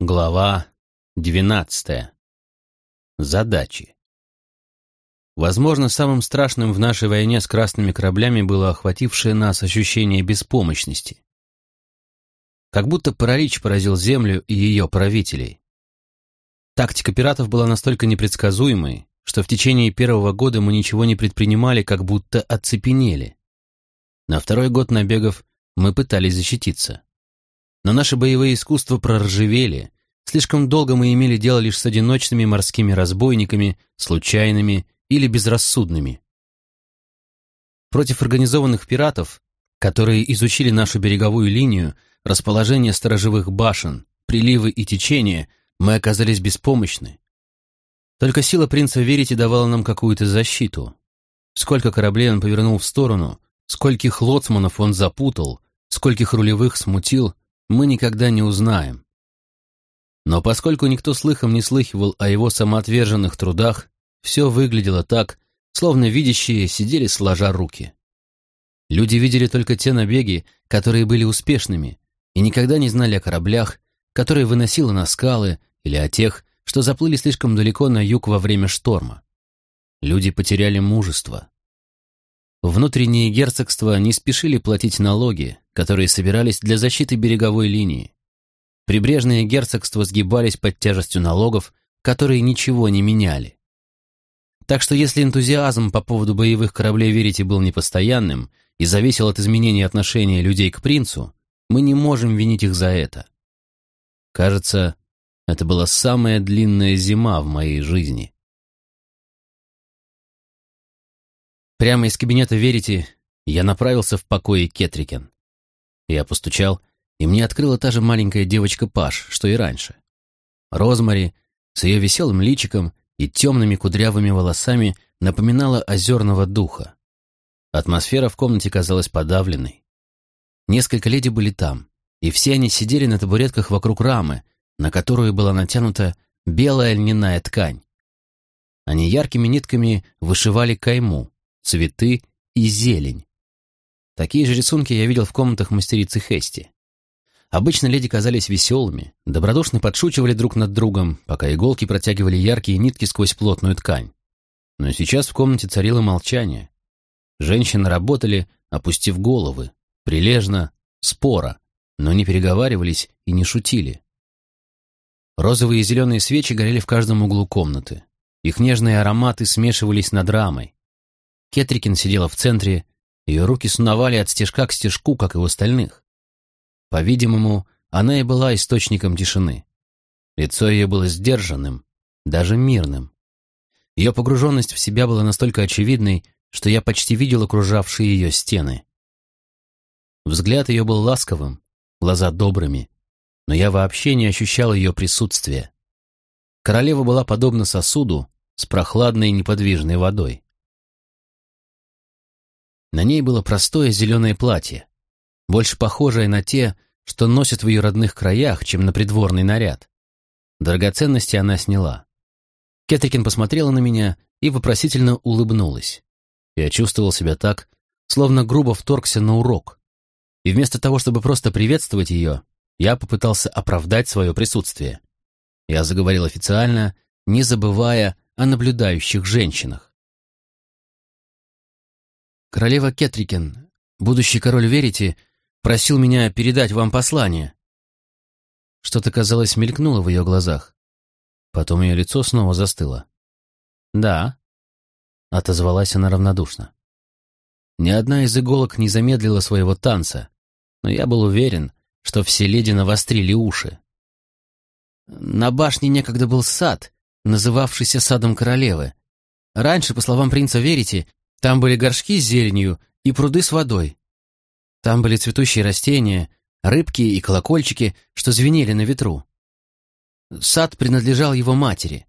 Глава 12. Задачи. Возможно, самым страшным в нашей войне с красными кораблями было охватившее нас ощущение беспомощности. Как будто паралич поразил Землю и ее правителей. Тактика пиратов была настолько непредсказуемой, что в течение первого года мы ничего не предпринимали, как будто оцепенели. На второй год набегов мы пытались защититься. Но наши боевые искусства проржавели. Слишком долго мы имели дело лишь с одиночными морскими разбойниками, случайными или безрассудными. Против организованных пиратов, которые изучили нашу береговую линию, расположение сторожевых башен, приливы и течения, мы оказались беспомощны. Только сила принца Верити давала нам какую-то защиту. Сколько кораблей он повернул в сторону, скольких лоцманов он запутал, скольких рулевых смутил, мы никогда не узнаем. Но поскольку никто слыхом не слыхивал о его самоотверженных трудах, все выглядело так, словно видящие сидели сложа руки. Люди видели только те набеги, которые были успешными, и никогда не знали о кораблях, которые выносило на скалы, или о тех, что заплыли слишком далеко на юг во время шторма. Люди потеряли мужество. Внутренние герцогства не спешили платить налоги, которые собирались для защиты береговой линии. Прибрежные герцогства сгибались под тяжестью налогов, которые ничего не меняли. Так что если энтузиазм по поводу боевых кораблей Верите был непостоянным и зависел от изменения отношения людей к принцу, мы не можем винить их за это. Кажется, это была самая длинная зима в моей жизни. Прямо из кабинета Верите я направился в покое Кетрикен. Я постучал, и мне открыла та же маленькая девочка Паш, что и раньше. Розмари с ее веселым личиком и темными кудрявыми волосами напоминала озерного духа. Атмосфера в комнате казалась подавленной. Несколько леди были там, и все они сидели на табуретках вокруг рамы, на которую была натянута белая льняная ткань. Они яркими нитками вышивали кайму, цветы и зелень. Такие же рисунки я видел в комнатах мастерицы Хести. Обычно леди казались веселыми, добродушно подшучивали друг над другом, пока иголки протягивали яркие нитки сквозь плотную ткань. Но сейчас в комнате царило молчание. Женщины работали, опустив головы, прилежно, споро, но не переговаривались и не шутили. Розовые и зеленые свечи горели в каждом углу комнаты. Их нежные ароматы смешивались над рамой. Кетрикин сидела в центре, ее руки сновали от стежка к стежку, как и у остальных. По-видимому, она и была источником тишины. Лицо ее было сдержанным, даже мирным. Ее погруженность в себя была настолько очевидной, что я почти видел окружавшие ее стены. Взгляд ее был ласковым, глаза добрыми, но я вообще не ощущал ее присутствия. Королева была подобна сосуду с прохладной неподвижной водой. На ней было простое зеленое платье, больше похожее на те, что носят в ее родных краях, чем на придворный наряд. Драгоценности она сняла. Кетрикин посмотрела на меня и вопросительно улыбнулась. Я чувствовал себя так, словно грубо вторгся на урок. И вместо того, чтобы просто приветствовать ее, я попытался оправдать свое присутствие. Я заговорил официально, не забывая о наблюдающих женщинах. Королева Кетрикен, будущий король Верите, просил меня передать вам послание. Что-то, казалось, мелькнуло в ее глазах. Потом ее лицо снова застыло. «Да», — отозвалась она равнодушно. Ни одна из иголок не замедлила своего танца, но я был уверен, что все леди навострили уши. На башне некогда был сад, называвшийся садом королевы. Раньше, по словам принца Верите, там были горшки с зеленью и пруды с водой. Там были цветущие растения, рыбки и колокольчики, что звенели на ветру. Сад принадлежал его матери.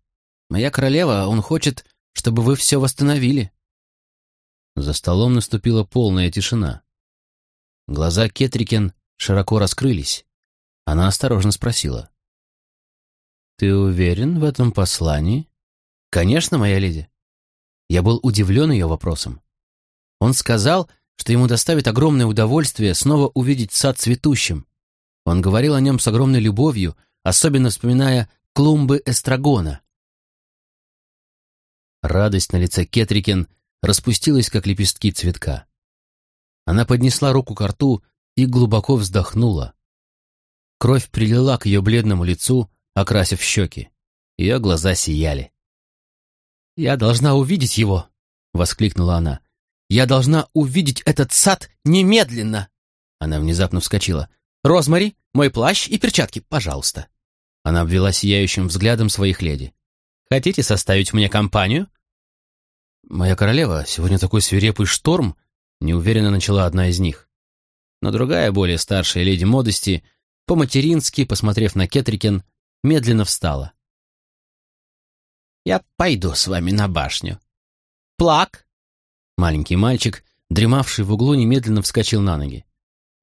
Моя королева, он хочет, чтобы вы все восстановили. За столом наступила полная тишина. Глаза Кетрикен широко раскрылись. Она осторожно спросила. «Ты уверен в этом послании?» «Конечно, моя леди. Я был удивлен ее вопросом. Он сказал, что ему доставит огромное удовольствие снова увидеть сад цветущим. Он говорил о нем с огромной любовью, особенно вспоминая клумбы эстрагона. Радость на лице Кетрикен распустилась, как лепестки цветка. Она поднесла руку к рту и глубоко вздохнула. Кровь прилила к ее бледному лицу, окрасив щеки. Ее глаза сияли. «Я должна увидеть его!» — воскликнула она. «Я должна увидеть этот сад немедленно!» Она внезапно вскочила. «Розмари, мой плащ и перчатки, пожалуйста!» Она обвела сияющим взглядом своих леди. «Хотите составить мне компанию?» «Моя королева, сегодня такой свирепый шторм!» Неуверенно начала одна из них. Но другая, более старшая леди Модости, по-матерински, посмотрев на Кетрикен, медленно встала. «Я пойду с вами на башню». «Плак!» Маленький мальчик, дремавший в углу, немедленно вскочил на ноги.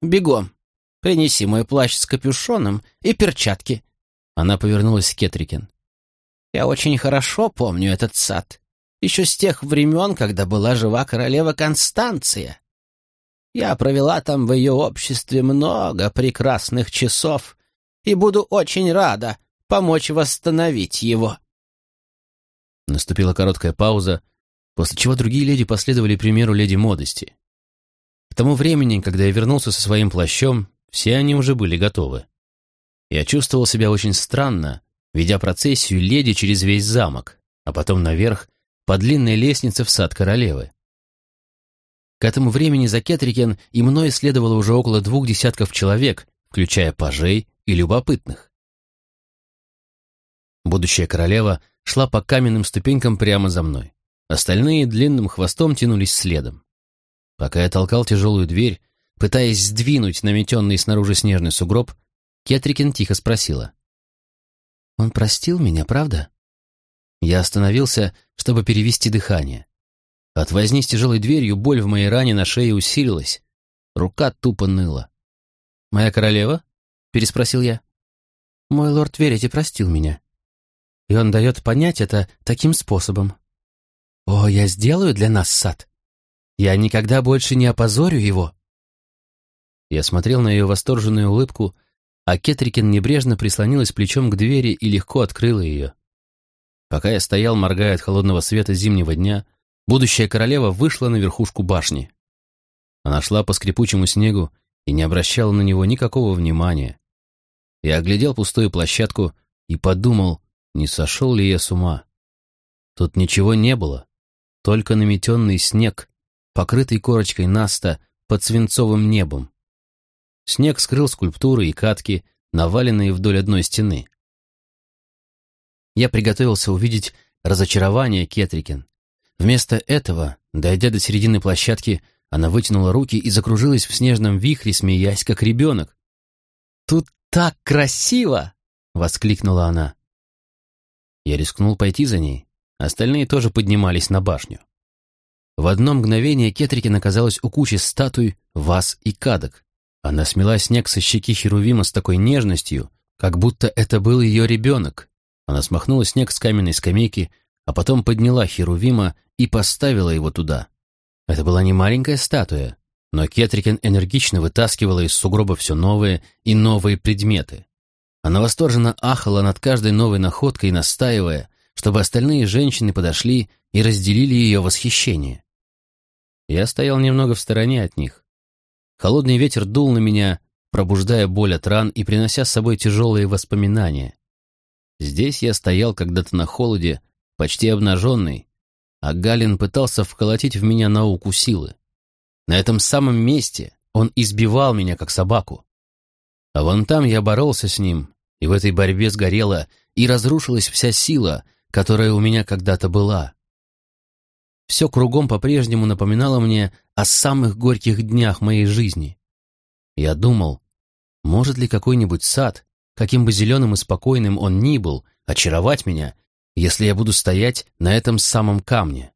«Бегом! Принеси мой плащ с капюшоном и перчатки!» Она повернулась к Кетрикен. «Я очень хорошо помню этот сад еще с тех времен, когда была жива королева Констанция. Я провела там в ее обществе много прекрасных часов и буду очень рада помочь восстановить его». Наступила короткая пауза, после чего другие леди последовали примеру леди Модости. К тому времени, когда я вернулся со своим плащом, все они уже были готовы. Я чувствовал себя очень странно, ведя процессию леди через весь замок, а потом наверх по длинной лестнице в сад королевы. К этому времени за Кетрикен и мной следовало уже около двух десятков человек, включая пажей и любопытных. Будущая королева шла по каменным ступенькам прямо за мной. Остальные длинным хвостом тянулись следом. Пока я толкал тяжелую дверь, пытаясь сдвинуть наметенный снаружи снежный сугроб, Кетрикин тихо спросила. «Он простил меня, правда?» Я остановился, чтобы перевести дыхание. От возни с тяжелой дверью боль в моей ране на шее усилилась. Рука тупо ныла. «Моя королева?» — переспросил я. «Мой лорд Верите простил меня. И он дает понять это таким способом. О, я сделаю для нас сад. Я никогда больше не опозорю его». Я смотрел на ее восторженную улыбку, а Кетрикин небрежно прислонилась плечом к двери и легко открыла ее. Пока я стоял, моргая от холодного света зимнего дня, будущая королева вышла на верхушку башни. Она шла по скрипучему снегу и не обращала на него никакого внимания. Я оглядел пустую площадку и подумал, не сошел ли я с ума. Тут ничего не было, только наметенный снег, покрытый корочкой наста под свинцовым небом. Снег скрыл скульптуры и катки, наваленные вдоль одной стены. Я приготовился увидеть разочарование Кетрикин. Вместо этого, дойдя до середины площадки, она вытянула руки и закружилась в снежном вихре, смеясь, как ребенок. «Тут так красиво!» — воскликнула она. Я рискнул пойти за ней. Остальные тоже поднимались на башню. В одно мгновение Кетрикин оказалась у кучи статуй, ваз и кадок. Она смела снег со щеки Херувима с такой нежностью, как будто это был ее ребенок, она смахнула снег с каменной скамейки, а потом подняла Херувима и поставила его туда. Это была не маленькая статуя, но Кетрикен энергично вытаскивала из сугроба все новые и новые предметы. Она восторженно ахала над каждой новой находкой, настаивая, чтобы остальные женщины подошли и разделили ее восхищение. Я стоял немного в стороне от них. Холодный ветер дул на меня, пробуждая боль от ран и принося с собой тяжелые воспоминания. Здесь я стоял когда-то на холоде, почти обнаженный, а Галин пытался вколотить в меня науку силы. На этом самом месте он избивал меня, как собаку. А вон там я боролся с ним, и в этой борьбе сгорела и разрушилась вся сила, которая у меня когда-то была. Все кругом по-прежнему напоминало мне о самых горьких днях моей жизни. Я думал, может ли какой-нибудь сад, каким бы зеленым и спокойным он ни был, очаровать меня, если я буду стоять на этом самом камне.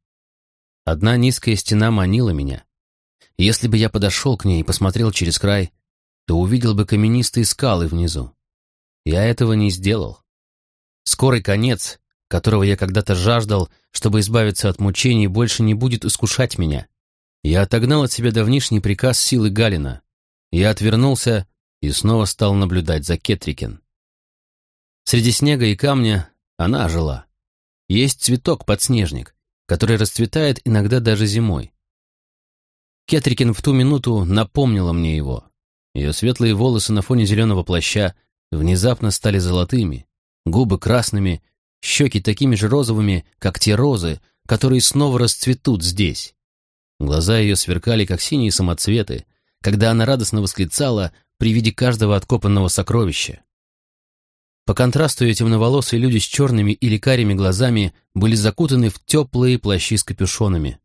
Одна низкая стена манила меня. Если бы я подошел к ней и посмотрел через край, то увидел бы каменистые скалы внизу. Я этого не сделал. Скорый конец, которого я когда-то жаждал, чтобы избавиться от мучений, больше не будет искушать меня. Я отогнал от себя давнишний приказ силы Галина. Я отвернулся и снова стал наблюдать за Кетрикен. Среди снега и камня она жила. Есть цветок-подснежник, который расцветает иногда даже зимой. Кетрикин в ту минуту напомнила мне его. Ее светлые волосы на фоне зеленого плаща внезапно стали золотыми, губы красными, щеки такими же розовыми, как те розы, которые снова расцветут здесь. Глаза ее сверкали, как синие самоцветы, когда она радостно восклицала при виде каждого откопанного сокровища. По контрасту ее темноволосые люди с черными или карими глазами были закутаны в теплые плащи с капюшонами.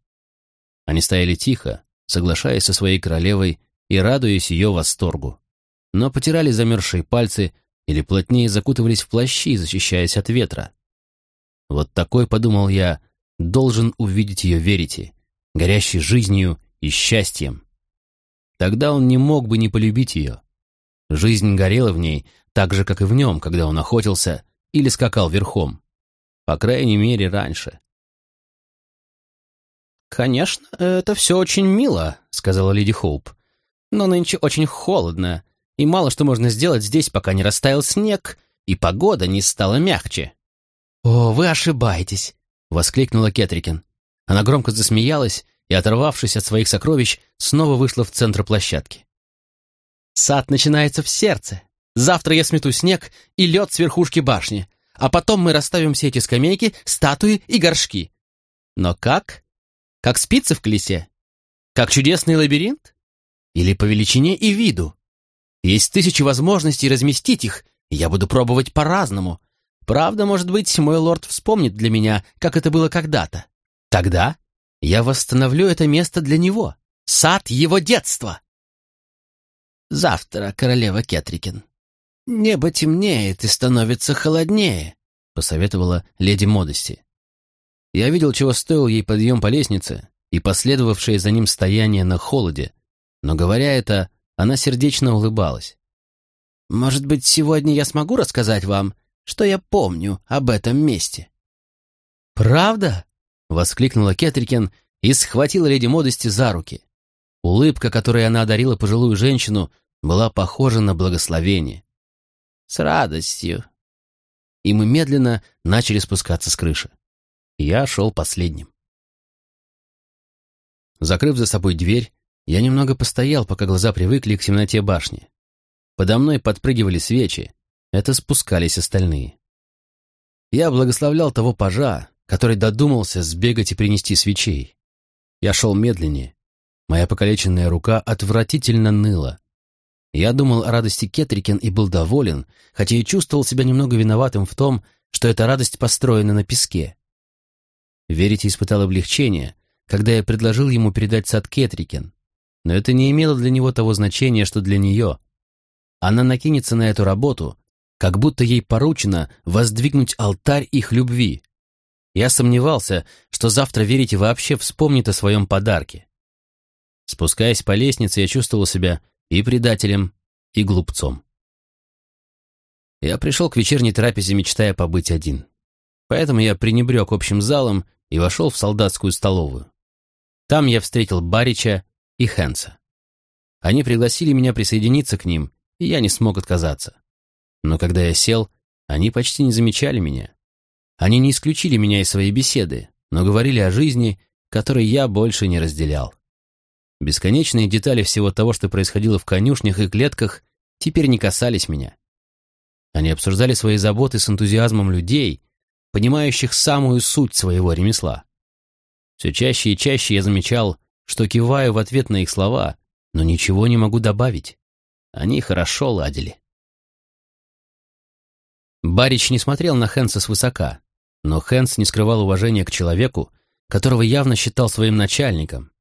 Они стояли тихо, соглашаясь со своей королевой и радуясь ее восторгу, но потирали замерзшие пальцы или плотнее закутывались в плащи, защищаясь от ветра. Вот такой, подумал я, должен увидеть ее верите, горящей жизнью и счастьем. Тогда он не мог бы не полюбить ее. Жизнь горела в ней, так же, как и в нем, когда он охотился или скакал верхом. По крайней мере, раньше. «Конечно, это все очень мило», — сказала леди Хоуп. «Но нынче очень холодно, и мало что можно сделать здесь, пока не растаял снег, и погода не стала мягче». «О, вы ошибаетесь!» — воскликнула Кетрикин. Она громко засмеялась и, оторвавшись от своих сокровищ, снова вышла в центр площадки. «Сад начинается в сердце. Завтра я смету снег и лед с верхушки башни, а потом мы расставим все эти скамейки, статуи и горшки. Но как? Как спицы в колесе? Как чудесный лабиринт? Или по величине и виду? Есть тысячи возможностей разместить их, и я буду пробовать по-разному, Правда, может быть, мой лорд вспомнит для меня, как это было когда-то. Тогда я восстановлю это место для него. Сад его детства. Завтра, королева Кетрикин. Небо темнеет и становится холоднее, посоветовала леди Модости. Я видел, чего стоил ей подъем по лестнице и последовавшее за ним стояние на холоде, но, говоря это, она сердечно улыбалась. «Может быть, сегодня я смогу рассказать вам, что я помню об этом месте». «Правда?» — воскликнула Кетрикен и схватила леди Модости за руки. Улыбка, которой она одарила пожилую женщину, была похожа на благословение. «С радостью». И мы медленно начали спускаться с крыши. Я шел последним. Закрыв за собой дверь, я немного постоял, пока глаза привыкли к темноте башни. Подо мной подпрыгивали свечи, это спускались остальные. Я благословлял того пажа, который додумался сбегать и принести свечей. Я шел медленнее. Моя покалеченная рука отвратительно ныла. Я думал о радости Кетрикен и был доволен, хотя и чувствовал себя немного виноватым в том, что эта радость построена на песке. Верите испытал облегчение, когда я предложил ему передать сад Кетрикен, но это не имело для него того значения, что для нее. Она накинется на эту работу, как будто ей поручено воздвигнуть алтарь их любви. Я сомневался, что завтра Верите вообще вспомнит о своем подарке. Спускаясь по лестнице, я чувствовал себя и предателем, и глупцом. Я пришел к вечерней трапезе, мечтая побыть один. Поэтому я пренебрег общим залом и вошел в солдатскую столовую. Там я встретил Барича и Хенса. Они пригласили меня присоединиться к ним, и я не смог отказаться. Но когда я сел, они почти не замечали меня. Они не исключили меня из своей беседы, но говорили о жизни, которой я больше не разделял. Бесконечные детали всего того, что происходило в конюшнях и клетках, теперь не касались меня. Они обсуждали свои заботы с энтузиазмом людей, понимающих самую суть своего ремесла. Все чаще и чаще я замечал, что киваю в ответ на их слова, но ничего не могу добавить. Они хорошо ладили. Барич не смотрел на Хэнса свысока, но Хэнс не скрывал уважения к человеку, которого явно считал своим начальником.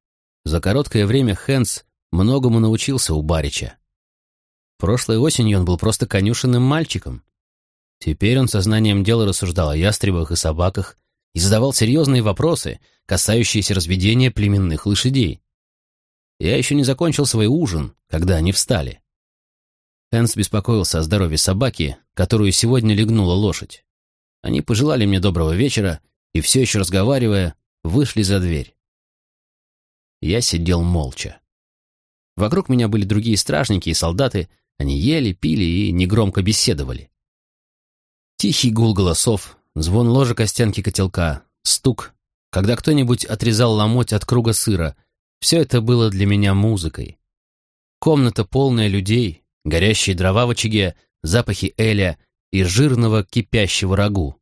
За короткое время Хэнс многому научился у Барича. Прошлой осенью он был просто конюшенным мальчиком. Теперь он сознанием дела рассуждал о ястребах и собаках и задавал серьезные вопросы, касающиеся разведения племенных лошадей. Я еще не закончил свой ужин, когда они встали. Хэнс беспокоился о здоровье собаки, которую сегодня легнула лошадь. Они пожелали мне доброго вечера и, все еще разговаривая, вышли за дверь. Я сидел молча. Вокруг меня были другие стражники и солдаты, они ели, пили и негромко беседовали. Тихий гул голосов, звон ложек о стенки котелка, стук, когда кто-нибудь отрезал ломоть от круга сыра. Все это было для меня музыкой. Комната полная людей, горящие дрова в очаге, запахи эля и жирного кипящего рагу.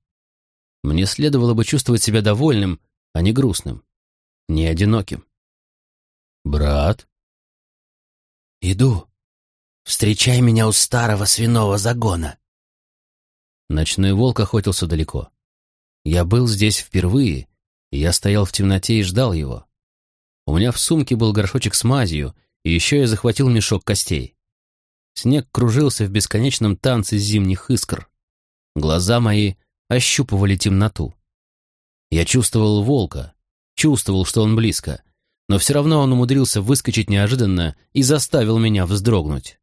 Мне следовало бы чувствовать себя довольным, а не грустным, не одиноким. «Брат?» «Иду. Встречай меня у старого свиного загона». Ночной волк охотился далеко. Я был здесь впервые, и я стоял в темноте и ждал его. У меня в сумке был горшочек с мазью, и еще я захватил мешок костей. Снег кружился в бесконечном танце зимних искр. Глаза мои ощупывали темноту. Я чувствовал волка, чувствовал, что он близко, но все равно он умудрился выскочить неожиданно и заставил меня вздрогнуть.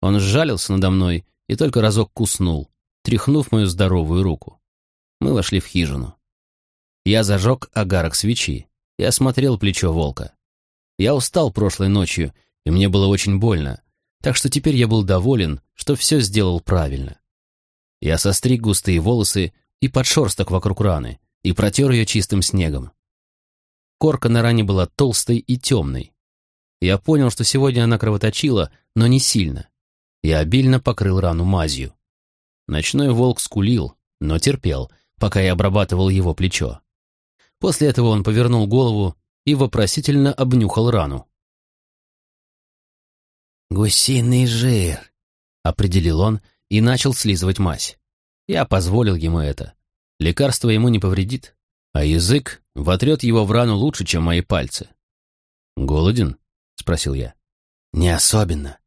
Он сжалился надо мной и только разок куснул, тряхнув мою здоровую руку. Мы вошли в хижину. Я зажег огарок свечи и осмотрел плечо волка. Я устал прошлой ночью, и мне было очень больно, так что теперь я был доволен, что все сделал правильно. Я состриг густые волосы и подшерсток вокруг раны и протер ее чистым снегом. Корка на ране была толстой и темной. Я понял, что сегодня она кровоточила, но не сильно. Я обильно покрыл рану мазью. Ночной волк скулил, но терпел, пока я обрабатывал его плечо. После этого он повернул голову и вопросительно обнюхал рану. «Гусиный жир», — определил он и начал слизывать мазь. Я позволил ему это. Лекарство ему не повредит, а язык вотрет его в рану лучше, чем мои пальцы. «Голоден?» — спросил я. «Не особенно.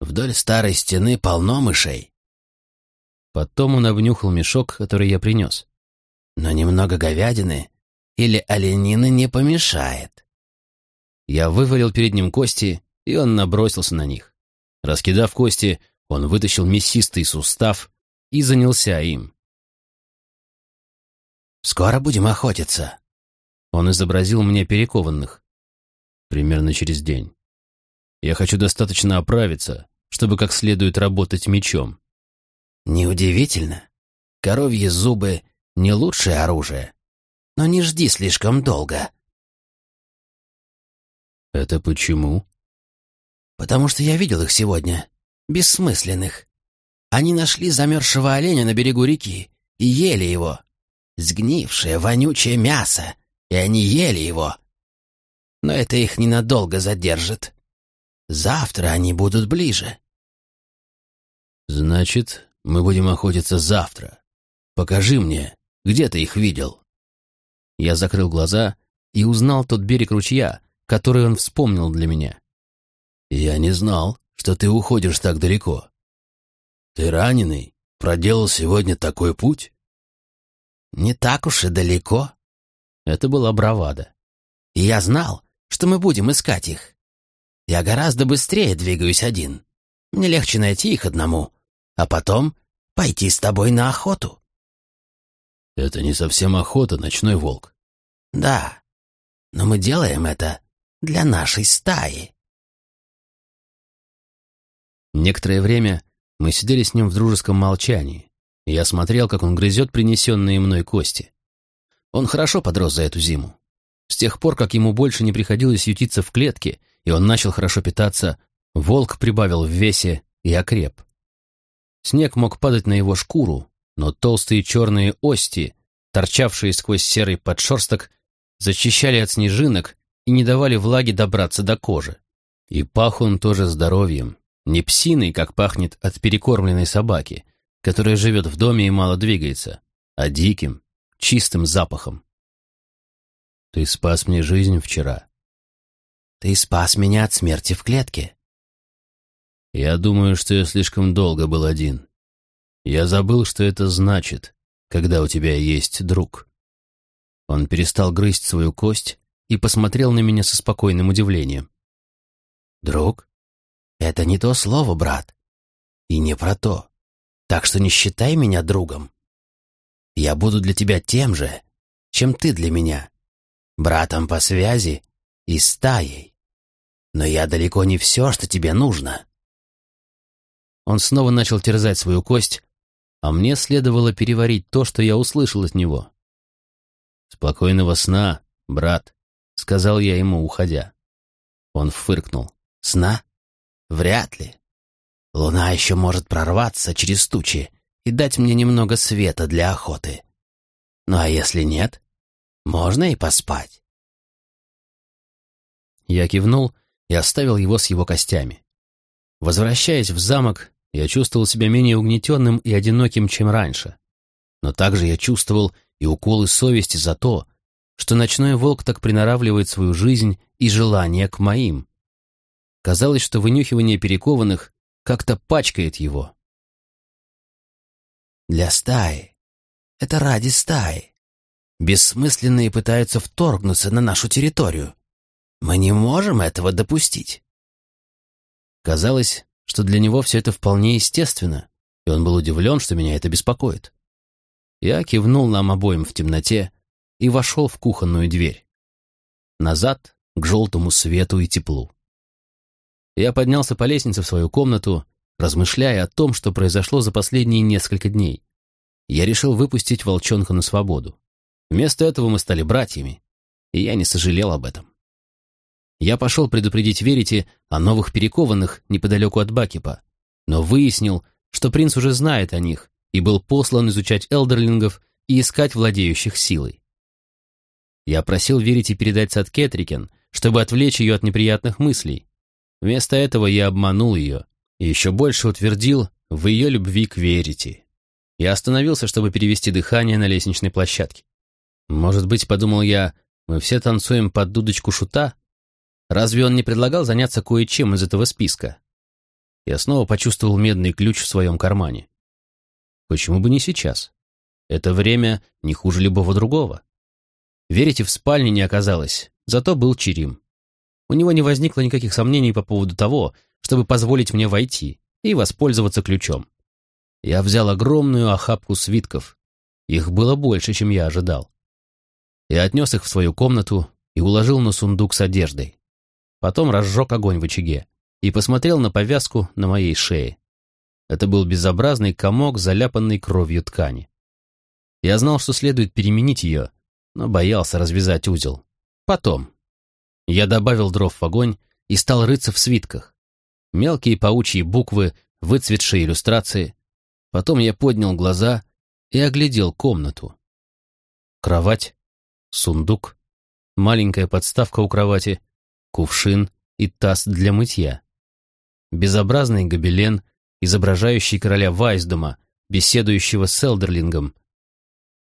Вдоль старой стены полно мышей». Потом он обнюхал мешок, который я принес. «Но немного говядины или оленины не помешает». Я вывалил перед ним кости, и он набросился на них. Раскидав кости, он вытащил мясистый сустав и занялся им. «Скоро будем охотиться». Он изобразил мне перекованных. Примерно через день. Я хочу достаточно оправиться, чтобы как следует работать мечом. Неудивительно. Коровьи зубы — не лучшее оружие. Но не жди слишком долго. Это почему? Потому что я видел их сегодня. Бессмысленных. Они нашли замерзшего оленя на берегу реки и ели его. Сгнившее, вонючее мясо. И они ели его. Но это их ненадолго задержит. Завтра они будут ближе. Значит, мы будем охотиться завтра. Покажи мне, где ты их видел?» Я закрыл глаза и узнал тот берег ручья, который он вспомнил для меня. «Я не знал, что ты уходишь так далеко. Ты раненый, проделал сегодня такой путь?» «Не так уж и далеко». Это была бравада. «И я знал, что мы будем искать их. Я гораздо быстрее двигаюсь один. Мне легче найти их одному, а потом пойти с тобой на охоту». «Это не совсем охота, ночной волк». «Да, но мы делаем это для нашей стаи». Некоторое время мы сидели с ним в дружеском молчании, и я смотрел, как он грызет принесенные мной кости. Он хорошо подрос за эту зиму. С тех пор, как ему больше не приходилось ютиться в клетке, и он начал хорошо питаться, волк прибавил в весе и окреп. Снег мог падать на его шкуру, но толстые черные ости, торчавшие сквозь серый подшерсток, защищали от снежинок и не давали влаге добраться до кожи. И пах он тоже здоровьем, не псиной, как пахнет от перекормленной собаки, которая живет в доме и мало двигается, а диким, чистым запахом. Ты спас мне жизнь вчера. Ты спас меня от смерти в клетке. Я думаю, что я слишком долго был один. Я забыл, что это значит, когда у тебя есть друг. Он перестал грызть свою кость и посмотрел на меня со спокойным удивлением. «Друг? Это не то слово, брат. И не про то. Так что не считай меня другом. Я буду для тебя тем же, чем ты для меня. Братом по связи и стаей. Но я далеко не все, что тебе нужно. Он снова начал терзать свою кость, а мне следовало переварить то, что я услышал от него. «Спокойного сна, брат», — сказал я ему, уходя. Он фыркнул. «Сна? Вряд ли. Луна еще может прорваться через тучи и дать мне немного света для охоты. Ну а если нет, можно и поспать». Я кивнул и оставил его с его костями. Возвращаясь в замок, я чувствовал себя менее угнетенным и одиноким, чем раньше. Но также я чувствовал и уколы совести за то, что ночной волк так приноравливает свою жизнь и желания к моим. Казалось, что вынюхивание перекованных как-то пачкает его. «Для стаи. Это ради стаи. Бессмысленные пытаются вторгнуться на нашу территорию. Мы не можем этого допустить». Казалось, что для него все это вполне естественно, и он был удивлен, что меня это беспокоит. Я кивнул нам обоим в темноте и вошел в кухонную дверь. Назад, к желтому свету и теплу. Я поднялся по лестнице в свою комнату, размышляя о том, что произошло за последние несколько дней. Я решил выпустить волчонка на свободу. Вместо этого мы стали братьями, и я не сожалел об этом. Я пошел предупредить Верите о новых перекованных неподалеку от Бакипа, но выяснил, что принц уже знает о них и был послан изучать элдерлингов и искать владеющих силой. Я просил Верите передать сад Кетрикен, чтобы отвлечь ее от неприятных мыслей. Вместо этого я обманул ее и еще больше утвердил в ее любви к Верите. Я остановился, чтобы перевести дыхание на лестничной площадке. Может быть, подумал я, мы все танцуем под дудочку шута, Разве он не предлагал заняться кое-чем из этого списка? Я снова почувствовал медный ключ в своем кармане. Почему бы не сейчас? Это время не хуже любого другого. Верите, в спальне не оказалось, зато был Черим. У него не возникло никаких сомнений по поводу того, чтобы позволить мне войти и воспользоваться ключом. Я взял огромную охапку свитков. Их было больше, чем я ожидал. Я отнес их в свою комнату и уложил на сундук с одеждой. Потом разжег огонь в очаге и посмотрел на повязку на моей шее. Это был безобразный комок, заляпанный кровью ткани. Я знал, что следует переменить ее, но боялся развязать узел. Потом. Я добавил дров в огонь и стал рыться в свитках. Мелкие паучьи буквы, выцветшие иллюстрации. Потом я поднял глаза и оглядел комнату. Кровать, сундук, маленькая подставка у кровати — кувшин и таз для мытья. Безобразный гобелен, изображающий короля Вайсдома, беседующего с Элдерлингом.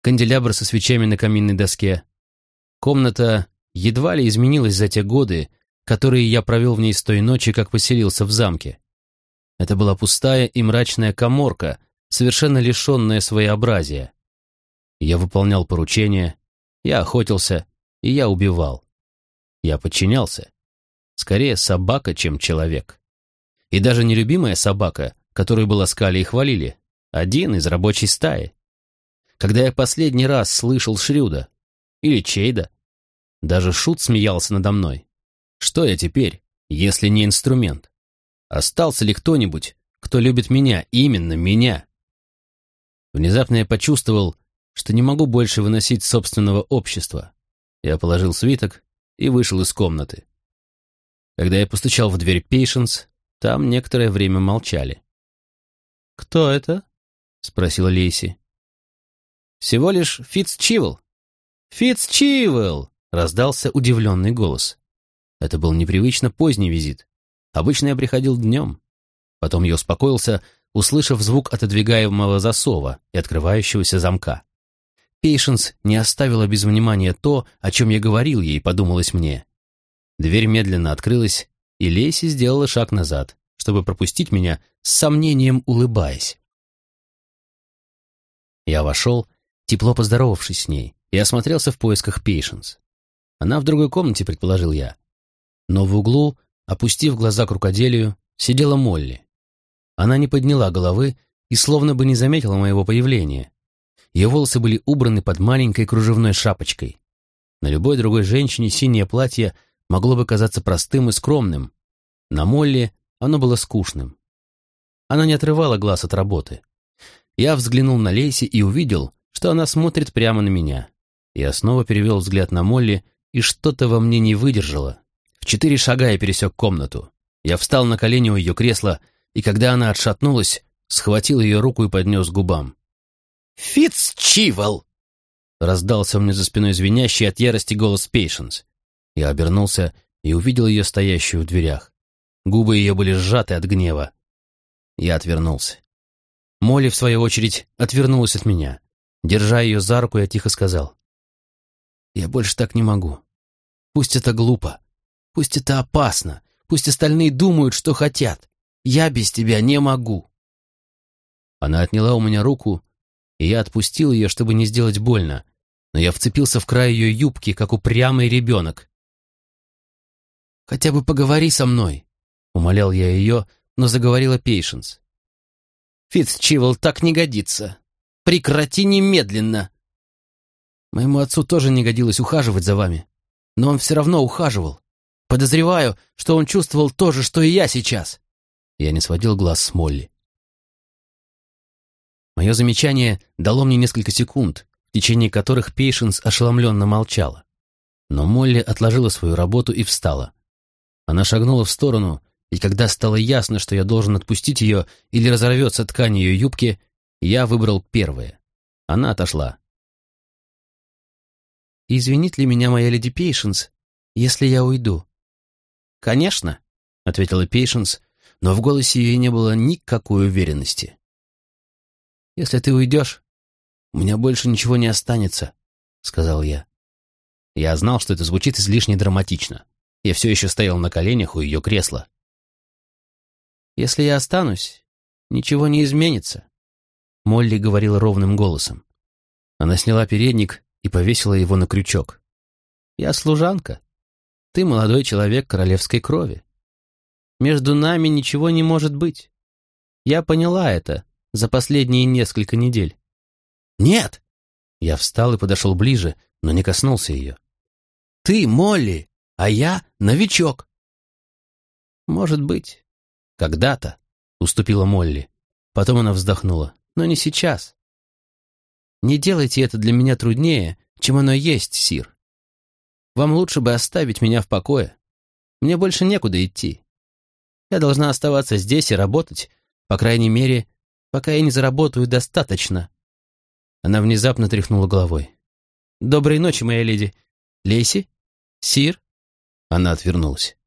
Канделябр со свечами на каминной доске. Комната едва ли изменилась за те годы, которые я провел в ней с той ночи, как поселился в замке. Это была пустая и мрачная коморка, совершенно лишенная своеобразия. Я выполнял поручения, я охотился, и я убивал. Я подчинялся. Скорее собака, чем человек. И даже нелюбимая собака, которую бы ласкали и хвалили, один из рабочей стаи. Когда я последний раз слышал Шрюда, или Чейда, даже Шут смеялся надо мной. Что я теперь, если не инструмент? Остался ли кто-нибудь, кто любит меня, именно меня? Внезапно я почувствовал, что не могу больше выносить собственного общества. Я положил свиток и вышел из комнаты. Когда я постучал в дверь Пейшенс, там некоторое время молчали. «Кто это?» — спросила Лейси. «Всего лишь Фитц Чивл». «Фитц Чивл!» — раздался удивленный голос. Это был непривычно поздний визит. Обычно я приходил днем. Потом я успокоился, услышав звук отодвигаемого засова и открывающегося замка. Пейшенс не оставила без внимания то, о чем я говорил ей, подумалось мне. Дверь медленно открылась, и Лейси сделала шаг назад, чтобы пропустить меня, с сомнением улыбаясь. Я вошел, тепло поздоровавшись с ней, и осмотрелся в поисках Пейшенс. Она в другой комнате, предположил я. Но в углу, опустив глаза к рукоделию, сидела Молли. Она не подняла головы и словно бы не заметила моего появления. Ее волосы были убраны под маленькой кружевной шапочкой. На любой другой женщине синее платье могло бы казаться простым и скромным. На Молли оно было скучным. Она не отрывала глаз от работы. Я взглянул на Лейси и увидел, что она смотрит прямо на меня. Я снова перевел взгляд на Молли, и что-то во мне не выдержало. В четыре шага я пересек комнату. Я встал на колени у ее кресла, и когда она отшатнулась, схватил ее руку и поднес к губам. «Фитц Чивол!» Раздался мне за спиной звенящий от ярости голос Пейшенс. Я обернулся и увидел ее стоящую в дверях. Губы ее были сжаты от гнева. Я отвернулся. Молли, в свою очередь, отвернулась от меня. Держа ее за руку, я тихо сказал. «Я больше так не могу. Пусть это глупо. Пусть это опасно. Пусть остальные думают, что хотят. Я без тебя не могу». Она отняла у меня руку, и я отпустил ее, чтобы не сделать больно, но я вцепился в край ее юбки, как упрямый ребенок. «Хотя бы поговори со мной», — умолял я ее, но заговорила Пейшенс. «Фитцчивл так не годится. Прекрати немедленно!» «Моему отцу тоже не годилось ухаживать за вами, но он все равно ухаживал. Подозреваю, что он чувствовал то же, что и я сейчас». Я не сводил глаз с Молли. Мое замечание дало мне несколько секунд, в течение которых Пейшенс ошеломленно молчала. Но Молли отложила свою работу и встала. Она шагнула в сторону, и когда стало ясно, что я должен отпустить ее или разорвется ткань ее юбки, я выбрал первое. Она отошла. «Извинит ли меня моя леди Пейшенс, если я уйду?» «Конечно», — ответила Пейшенс, но в голосе ее не было никакой уверенности. «Если ты уйдешь, у меня больше ничего не останется», — сказал я. Я знал, что это звучит излишне драматично. Я все еще стоял на коленях у ее кресла. «Если я останусь, ничего не изменится», — Молли говорила ровным голосом. Она сняла передник и повесила его на крючок. «Я служанка. Ты молодой человек королевской крови. Между нами ничего не может быть. Я поняла это за последние несколько недель». «Нет!» Я встал и подошел ближе, но не коснулся ее. «Ты Молли!» А я новичок. Может быть, когда-то, уступила Молли. Потом она вздохнула. Но не сейчас. Не делайте это для меня труднее, чем оно есть, Сир. Вам лучше бы оставить меня в покое. Мне больше некуда идти. Я должна оставаться здесь и работать, по крайней мере, пока я не заработаю достаточно. Она внезапно тряхнула головой. «Доброй ночи, моя леди. Лейси? Сир?» Она отвернулась.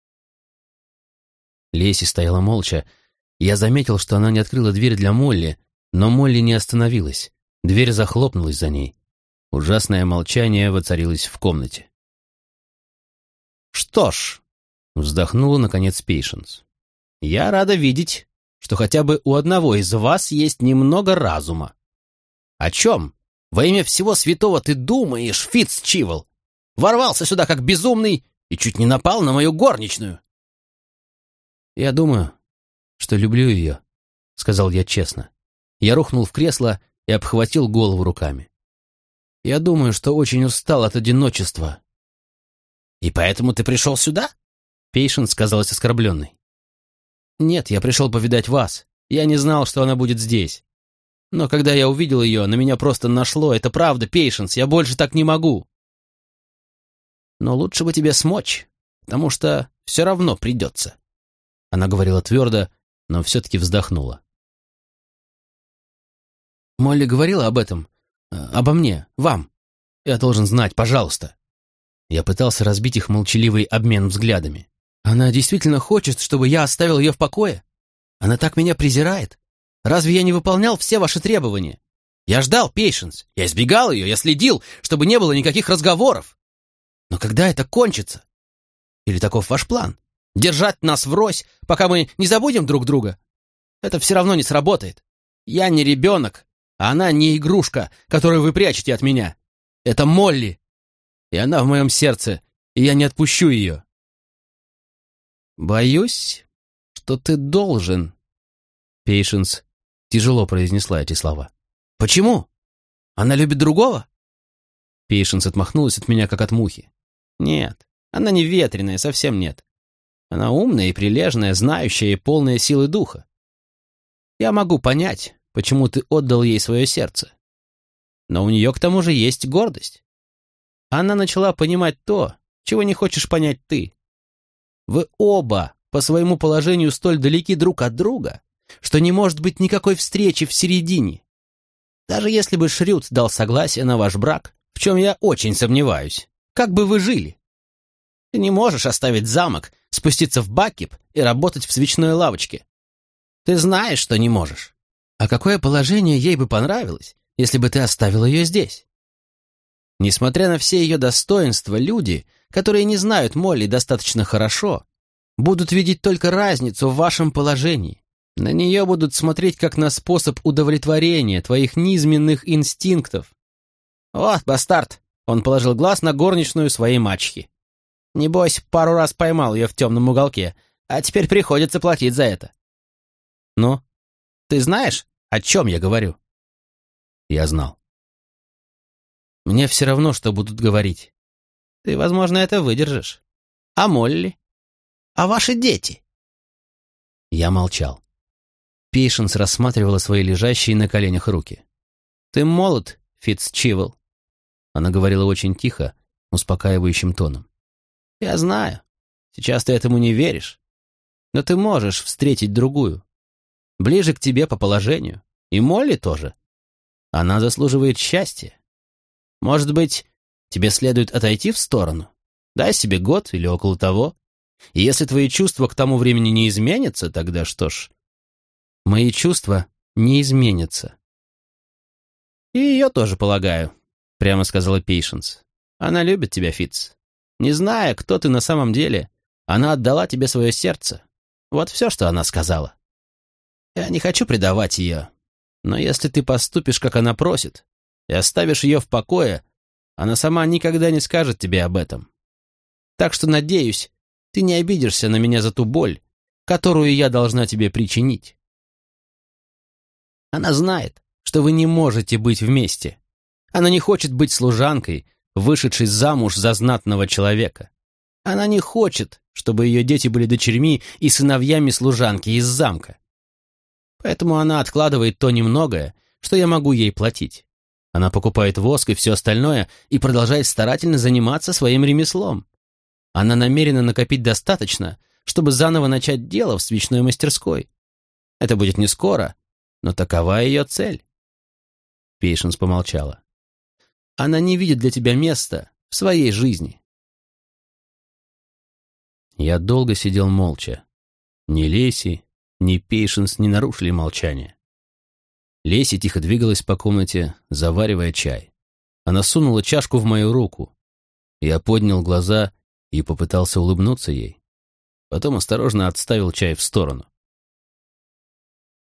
Леси стояла молча. Я заметил, что она не открыла дверь для Молли, но Молли не остановилась. Дверь захлопнулась за ней. Ужасное молчание воцарилось в комнате. «Что ж», — вздохнула, наконец, Пейшенс, — «я рада видеть, что хотя бы у одного из вас есть немного разума. О чем? Во имя всего святого ты думаешь, Фитц Чивол? Ворвался сюда как безумный и чуть не напал на мою горничную. «Я думаю, что люблю ее», — сказал я честно. Я рухнул в кресло и обхватил голову руками. «Я думаю, что очень устал от одиночества». «И поэтому ты пришел сюда?» Пейшенс казалась оскорбленной. «Нет, я пришел повидать вас. Я не знал, что она будет здесь. Но когда я увидел ее, на меня просто нашло. Это правда, Пейшенс, я больше так не могу. Но лучше бы тебе смочь, потому что все равно придется. Она говорила твердо, но все-таки вздохнула. Молли говорила об этом, э, обо мне, вам. Я должен знать, пожалуйста. Я пытался разбить их молчаливый обмен взглядами. Она действительно хочет, чтобы я оставил ее в покое? Она так меня презирает. Разве я не выполнял все ваши требования? Я ждал Пейшенс, я избегал ее, я следил, чтобы не было никаких разговоров. Но когда это кончится? Или таков ваш план? Держать нас врозь, пока мы не забудем друг друга? Это все равно не сработает. Я не ребенок, а она не игрушка, которую вы прячете от меня. Это Молли. И она в моем сердце, и я не отпущу ее. Боюсь, что ты должен. Пейшенс тяжело произнесла эти слова. Почему? Она любит другого? Пейшенс отмахнулась от меня, как от мухи. Нет, она не ветреная, совсем нет. Она умная и прилежная, знающая и полная силы духа. Я могу понять, почему ты отдал ей свое сердце. Но у нее к тому же есть гордость. Она начала понимать то, чего не хочешь понять ты. Вы оба по своему положению столь далеки друг от друга, что не может быть никакой встречи в середине. Даже если бы Шрюд дал согласие на ваш брак, в чем я очень сомневаюсь, как бы вы жили? Ты не можешь оставить замок, спуститься в Бакип и работать в свечной лавочке. Ты знаешь, что не можешь. А какое положение ей бы понравилось, если бы ты оставил ее здесь? Несмотря на все ее достоинства, люди, которые не знают Молли достаточно хорошо, будут видеть только разницу в вашем положении. На нее будут смотреть как на способ удовлетворения твоих низменных инстинктов. Вот, бастард, он положил глаз на горничную своей мачехи. Небось, пару раз поймал ее в темном уголке, а теперь приходится платить за это. Ну, ты знаешь, о чем я говорю? Я знал. Мне все равно, что будут говорить. Ты, возможно, это выдержишь. А Молли? А ваши дети?» Я молчал. Пейшенс рассматривала свои лежащие на коленях руки. «Ты молод, Фитц Чивл». Она говорила очень тихо, успокаивающим тоном. «Я знаю. Сейчас ты этому не веришь. Но ты можешь встретить другую. Ближе к тебе по положению. И Молли тоже. Она заслуживает счастья. Может быть, тебе следует отойти в сторону? Дай себе год или около того. И если твои чувства к тому времени не изменятся, тогда что ж? Мои чувства не изменятся. И ее тоже, полагаю, прямо сказала Пейшенс. Она любит тебя, Фитц. Не зная, кто ты на самом деле, она отдала тебе свое сердце. Вот все, что она сказала. Я не хочу предавать ее, но если ты поступишь, как она просит, и оставишь ее в покое, она сама никогда не скажет тебе об этом. Так что, надеюсь, ты не обидишься на меня за ту боль, которую я должна тебе причинить. Она знает, что вы не можете быть вместе. Она не хочет быть служанкой, вышедшей замуж за знатного человека. Она не хочет, чтобы ее дети были дочерьми и сыновьями служанки из замка. Поэтому она откладывает то немногое, что я могу ей платить. Она покупает воск и все остальное и продолжает старательно заниматься своим ремеслом. Она намерена накопить достаточно, чтобы заново начать дело в свечной мастерской. Это будет не скоро, но такова ее цель. Пейшенс помолчала. Она не видит для тебя места в своей жизни. Я долго сидел молча. Ни Леси, ни Пейшенс не нарушили молчание. Леси тихо двигалась по комнате, заваривая чай. Она сунула чашку в мою руку. Я поднял глаза и попытался улыбнуться ей. Потом осторожно отставил чай в сторону.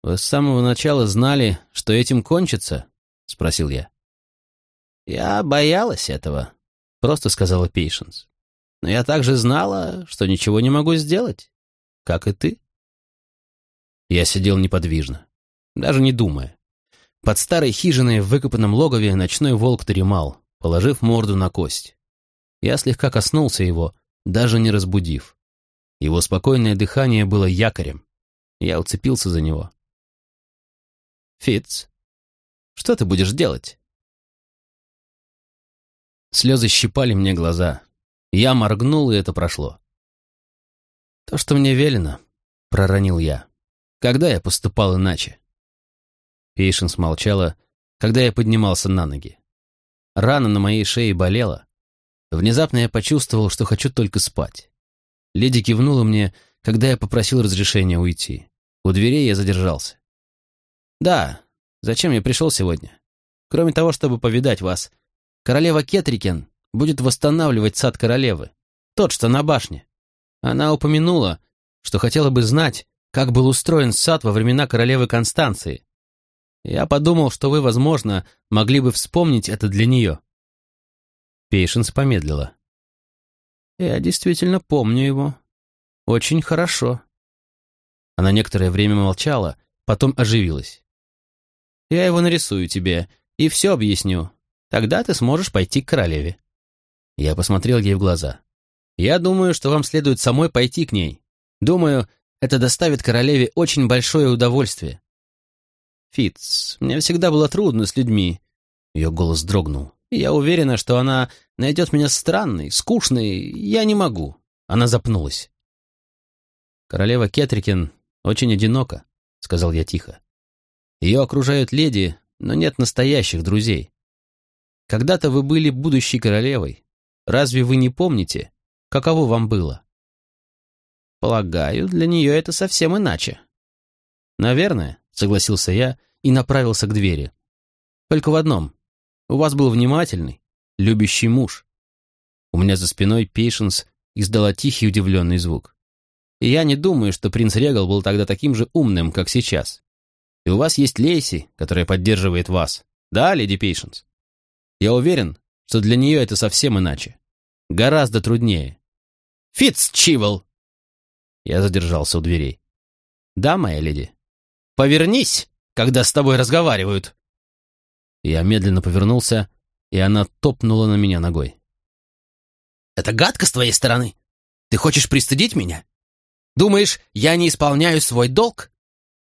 «Вы с самого начала знали, что этим кончится?» — спросил я. «Я боялась этого», — просто сказала Пейшенс. «Но я также знала, что ничего не могу сделать, как и ты». Я сидел неподвижно, даже не думая. Под старой хижиной в выкопанном логове ночной волк дремал, положив морду на кость. Я слегка коснулся его, даже не разбудив. Его спокойное дыхание было якорем. Я уцепился за него. «Фитц, что ты будешь делать?» Слезы щипали мне глаза. Я моргнул, и это прошло. «То, что мне велено», — проронил я. Когда я поступал иначе? Пейшенс молчала, когда я поднимался на ноги. Рана на моей шее болела. Внезапно я почувствовал, что хочу только спать. Леди кивнула мне, когда я попросил разрешения уйти. У дверей я задержался. «Да, зачем я пришел сегодня? Кроме того, чтобы повидать вас. Королева Кетрикен будет восстанавливать сад королевы. Тот, что на башне. Она упомянула, что хотела бы знать, как был устроен сад во времена королевы Констанции. Я подумал, что вы, возможно, могли бы вспомнить это для нее». Пейшенс помедлила. «Я действительно помню его. Очень хорошо». Она некоторое время молчала, потом оживилась. «Я его нарисую тебе и все объясню. Тогда ты сможешь пойти к королеве». Я посмотрел ей в глаза. «Я думаю, что вам следует самой пойти к ней. Думаю, это доставит королеве очень большое удовольствие. Фитц, мне всегда было трудно с людьми». Ее голос дрогнул. «Я уверена, что она найдет меня странной, скучной. Я не могу». Она запнулась. «Королева Кетрикин очень одинока», — сказал я тихо. «Ее окружают леди, но нет настоящих друзей. Когда-то вы были будущей королевой. Разве вы не помните, каково вам было?» «Полагаю, для нее это совсем иначе». «Наверное», — согласился я и направился к двери. «Только в одном. У вас был внимательный, любящий муж». У меня за спиной Пейшенс издала тихий удивленный звук. И я не думаю, что принц Регал был тогда таким же умным, как сейчас. И у вас есть Лейси, которая поддерживает вас. Да, леди Пейшенс? Я уверен, что для нее это совсем иначе. Гораздо труднее. Фитц Чивол! Я задержался у дверей. Да, моя леди. Повернись, когда с тобой разговаривают. Я медленно повернулся, и она топнула на меня ногой. Это гадко с твоей стороны. Ты хочешь пристыдить меня? Думаешь, я не исполняю свой долг?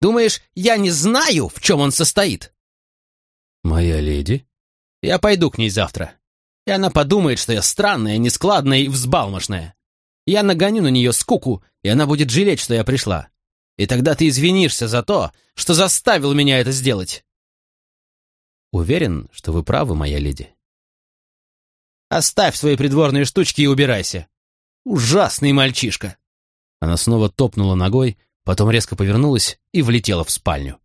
Думаешь, я не знаю, в чем он состоит?» «Моя леди?» «Я пойду к ней завтра, и она подумает, что я странная, нескладная и взбалмошная. Я нагоню на нее скуку, и она будет жалеть, что я пришла. И тогда ты извинишься за то, что заставил меня это сделать». «Уверен, что вы правы, моя леди». «Оставь свои придворные штучки и убирайся. Ужасный мальчишка!» Она снова топнула ногой, потом резко повернулась и влетела в спальню.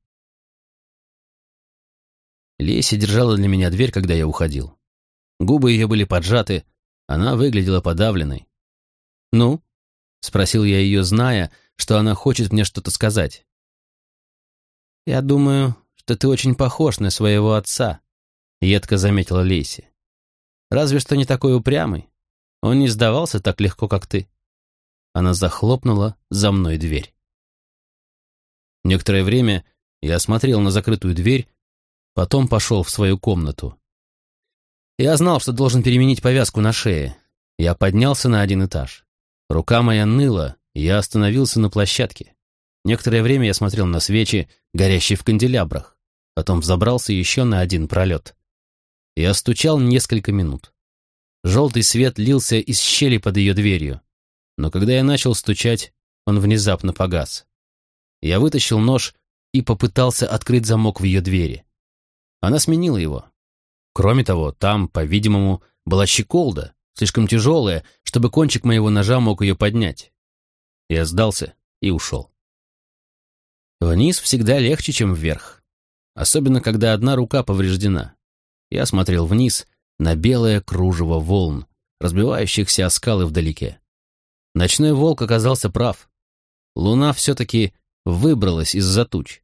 Леся держала для меня дверь, когда я уходил. Губы ее были поджаты, она выглядела подавленной. «Ну?» — спросил я ее, зная, что она хочет мне что-то сказать. «Я думаю, что ты очень похож на своего отца», — едко заметила Лейси. «Разве что не такой упрямый. Он не сдавался так легко, как ты». Она захлопнула за мной дверь. Некоторое время я смотрел на закрытую дверь, потом пошел в свою комнату. Я знал, что должен переменить повязку на шее. Я поднялся на один этаж. Рука моя ныла, и я остановился на площадке. Некоторое время я смотрел на свечи, горящие в канделябрах. Потом взобрался еще на один пролет. Я стучал несколько минут. Желтый свет лился из щели под ее дверью но когда я начал стучать, он внезапно погас. Я вытащил нож и попытался открыть замок в ее двери. Она сменила его. Кроме того, там, по-видимому, была щеколда, слишком тяжелая, чтобы кончик моего ножа мог ее поднять. Я сдался и ушел. Вниз всегда легче, чем вверх. Особенно, когда одна рука повреждена. Я смотрел вниз на белое кружево волн, разбивающихся о скалы вдалеке. Ночной волк оказался прав. Луна все-таки выбралась из-за туч.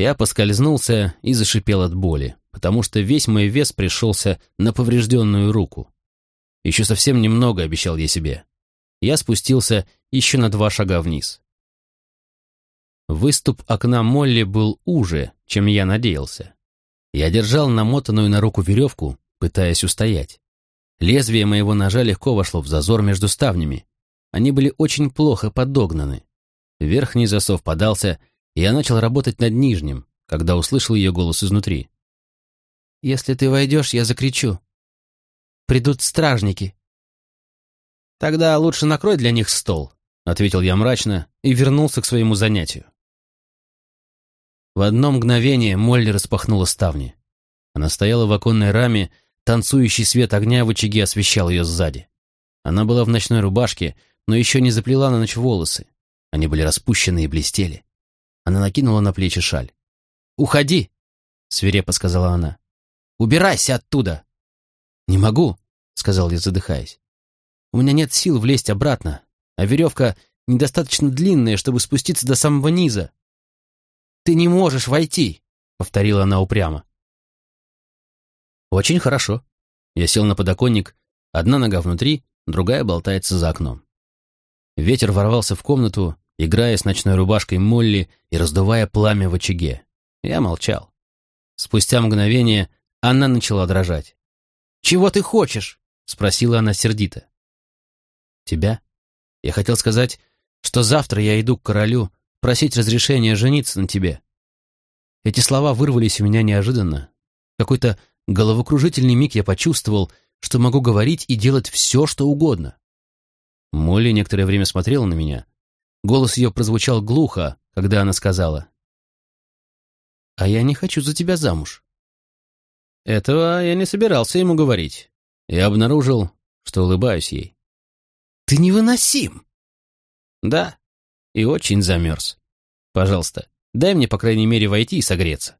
Я поскользнулся и зашипел от боли, потому что весь мой вес пришелся на поврежденную руку. Еще совсем немного, обещал я себе. Я спустился еще на два шага вниз. Выступ окна Молли был уже, чем я надеялся. Я держал намотанную на руку веревку, пытаясь устоять. Лезвие моего ножа легко вошло в зазор между ставнями, они были очень плохо подогнаны. Верхний засов подался, я начал работать над нижним, когда услышал ее голос изнутри. «Если ты войдешь, я закричу. Придут стражники». «Тогда лучше накрой для них стол», — ответил я мрачно и вернулся к своему занятию. В одно мгновение Молли распахнула ставни. Она стояла в оконной раме, танцующий свет огня в очаге освещал ее сзади. Она была в ночной рубашке, но еще не заплела на ночь волосы. Они были распущены и блестели. Она накинула на плечи шаль. «Уходи!» — свирепо сказала она. «Убирайся оттуда!» «Не могу!» — сказал я, задыхаясь. «У меня нет сил влезть обратно, а веревка недостаточно длинная, чтобы спуститься до самого низа». «Ты не можешь войти!» — повторила она упрямо. «Очень хорошо». Я сел на подоконник, одна нога внутри, другая болтается за окном. Ветер ворвался в комнату, играя с ночной рубашкой Молли и раздувая пламя в очаге. Я молчал. Спустя мгновение она начала дрожать. «Чего ты хочешь?» — спросила она сердито. «Тебя? Я хотел сказать, что завтра я иду к королю просить разрешения жениться на тебе». Эти слова вырвались у меня неожиданно. Какой-то головокружительный миг я почувствовал, что могу говорить и делать все, что угодно. Молли некоторое время смотрела на меня. Голос ее прозвучал глухо, когда она сказала. «А я не хочу за тебя замуж». Этого я не собирался ему говорить. Я обнаружил, что улыбаюсь ей. «Ты невыносим!» «Да, и очень замерз. Пожалуйста, дай мне, по крайней мере, войти и согреться».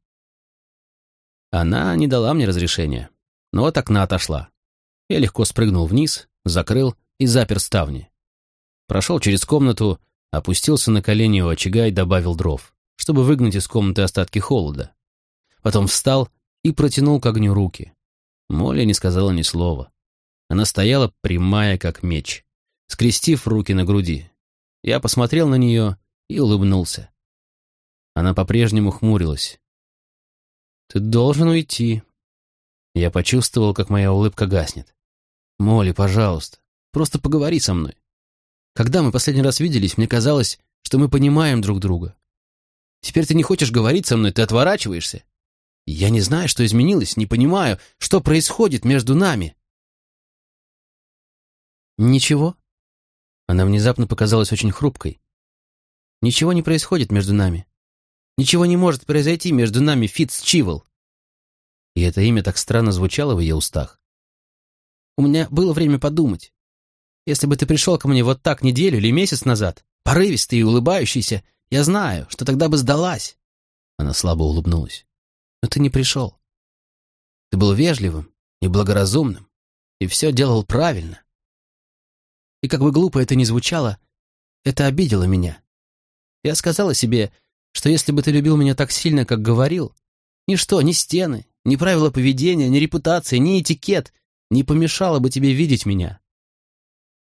Она не дала мне разрешения, но от окна отошла. Я легко спрыгнул вниз, закрыл и запер ставни. Прошел через комнату, опустился на колени у очага и добавил дров, чтобы выгнать из комнаты остатки холода. Потом встал и протянул к огню руки. Молли не сказала ни слова. Она стояла прямая, как меч, скрестив руки на груди. Я посмотрел на нее и улыбнулся. Она по-прежнему хмурилась. «Ты должен уйти». Я почувствовал, как моя улыбка гаснет. «Молли, пожалуйста, просто поговори со мной. Когда мы последний раз виделись, мне казалось, что мы понимаем друг друга. Теперь ты не хочешь говорить со мной, ты отворачиваешься. Я не знаю, что изменилось, не понимаю, что происходит между нами». «Ничего?» Она внезапно показалась очень хрупкой. «Ничего не происходит между нами. Ничего не может произойти между нами, Фитц Чивол». И это имя так странно звучало в ее устах. У меня было время подумать. Если бы ты пришел ко мне вот так неделю или месяц назад, порывистый и улыбающийся, я знаю, что тогда бы сдалась. Она слабо улыбнулась. Но ты не пришел. Ты был вежливым и благоразумным, и все делал правильно. И как бы глупо это ни звучало, это обидело меня. Я сказала себе, что если бы ты любил меня так сильно, как говорил, ничто, ни стены, ни правила поведения, ни репутация, ни этикет не помешало бы тебе видеть меня.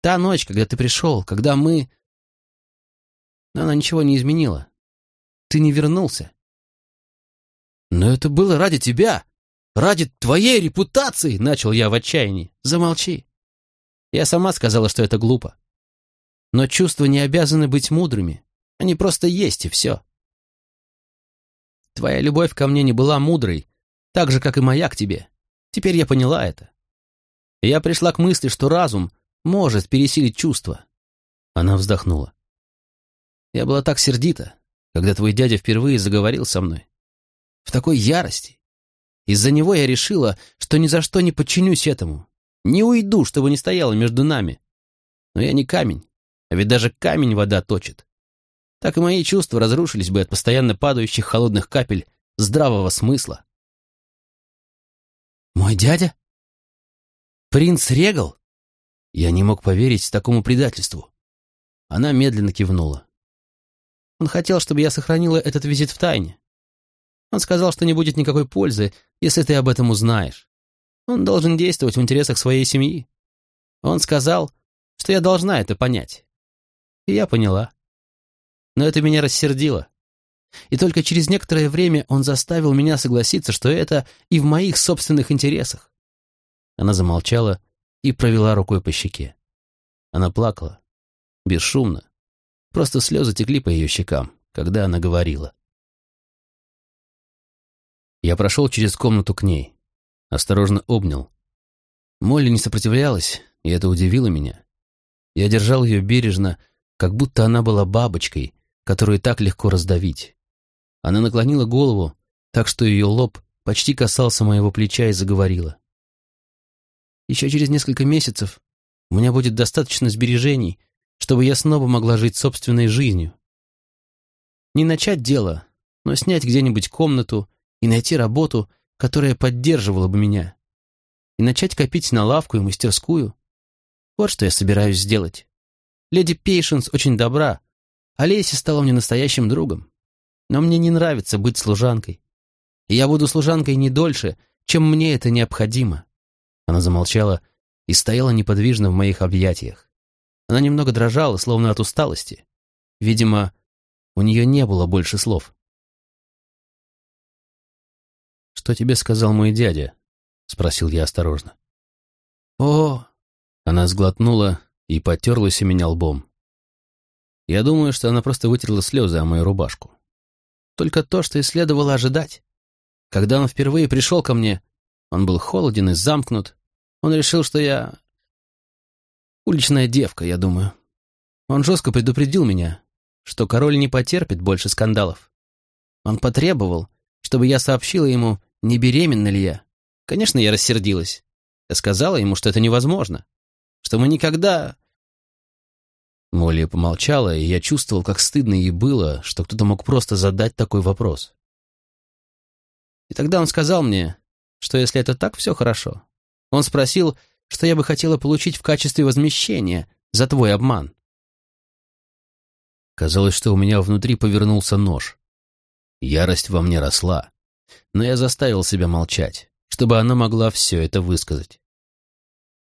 Та ночь, когда ты пришел, когда мы... Но она ничего не изменила. Ты не вернулся. Но это было ради тебя, ради твоей репутации, начал я в отчаянии. Замолчи. Я сама сказала, что это глупо. Но чувства не обязаны быть мудрыми. Они просто есть, и все. Твоя любовь ко мне не была мудрой, так же, как и моя к тебе. Теперь я поняла это я пришла к мысли, что разум может пересилить чувства. Она вздохнула. Я была так сердита, когда твой дядя впервые заговорил со мной. В такой ярости. Из-за него я решила, что ни за что не подчинюсь этому. Не уйду, чтобы не стояло между нами. Но я не камень, а ведь даже камень вода точит. Так и мои чувства разрушились бы от постоянно падающих холодных капель здравого смысла. «Мой дядя?» «Принц Регал?» Я не мог поверить такому предательству. Она медленно кивнула. Он хотел, чтобы я сохранила этот визит в тайне. Он сказал, что не будет никакой пользы, если ты об этом узнаешь. Он должен действовать в интересах своей семьи. Он сказал, что я должна это понять. И я поняла. Но это меня рассердило. И только через некоторое время он заставил меня согласиться, что это и в моих собственных интересах. Она замолчала и провела рукой по щеке. Она плакала, бесшумно. Просто слезы текли по ее щекам, когда она говорила. Я прошел через комнату к ней, осторожно обнял. Молли не сопротивлялась, и это удивило меня. Я держал ее бережно, как будто она была бабочкой, которую так легко раздавить. Она наклонила голову, так что ее лоб почти касался моего плеча и заговорила. Еще через несколько месяцев у меня будет достаточно сбережений, чтобы я снова могла жить собственной жизнью. Не начать дело, но снять где-нибудь комнату и найти работу, которая поддерживала бы меня. И начать копить на лавку и мастерскую. Вот что я собираюсь сделать. Леди Пейшенс очень добра, а Леси стала мне настоящим другом. Но мне не нравится быть служанкой. И я буду служанкой не дольше, чем мне это необходимо. Она замолчала и стояла неподвижно в моих объятиях. Она немного дрожала, словно от усталости. Видимо, у нее не было больше слов. «Что тебе сказал мой дядя?» — спросил я осторожно. «О!» — она сглотнула и потерлась у меня лбом. Я думаю, что она просто вытерла слезы о мою рубашку. только то, что и следовало ожидать. Когда он впервые пришел ко мне, он был холоден и замкнут. Он решил, что я... уличная девка, я думаю. Он жестко предупредил меня, что король не потерпит больше скандалов. Он потребовал, чтобы я сообщила ему, не беременна ли я. Конечно, я рассердилась. Я сказала ему, что это невозможно, что мы никогда... Молли помолчала, и я чувствовал, как стыдно ей было, что кто-то мог просто задать такой вопрос. И тогда он сказал мне, что если это так, все хорошо. Он спросил, что я бы хотела получить в качестве возмещения за твой обман. Казалось, что у меня внутри повернулся нож. Ярость во мне росла, но я заставил себя молчать, чтобы она могла все это высказать.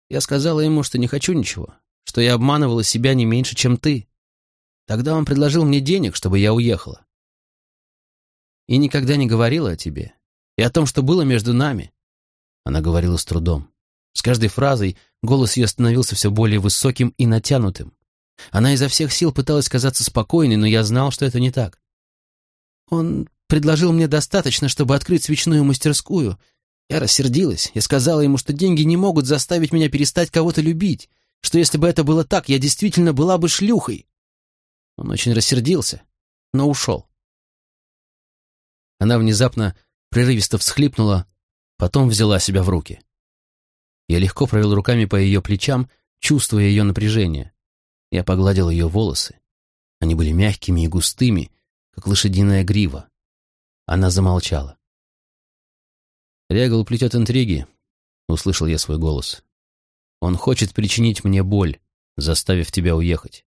Я сказала ему, что не хочу ничего, что я обманывала себя не меньше, чем ты. Тогда он предложил мне денег, чтобы я уехала. И никогда не говорила о тебе, и о том, что было между нами. Она говорила с трудом. С каждой фразой голос ее становился все более высоким и натянутым. Она изо всех сил пыталась казаться спокойной, но я знал, что это не так. Он предложил мне достаточно, чтобы открыть свечную мастерскую. Я рассердилась. Я сказала ему, что деньги не могут заставить меня перестать кого-то любить, что если бы это было так, я действительно была бы шлюхой. Он очень рассердился, но ушел. Она внезапно прерывисто всхлипнула, потом взяла себя в руки. Я легко провел руками по ее плечам, чувствуя ее напряжение. Я погладил ее волосы. Они были мягкими и густыми, как лошадиная грива. Она замолчала. «Регал плетет интриги», — услышал я свой голос. «Он хочет причинить мне боль, заставив тебя уехать.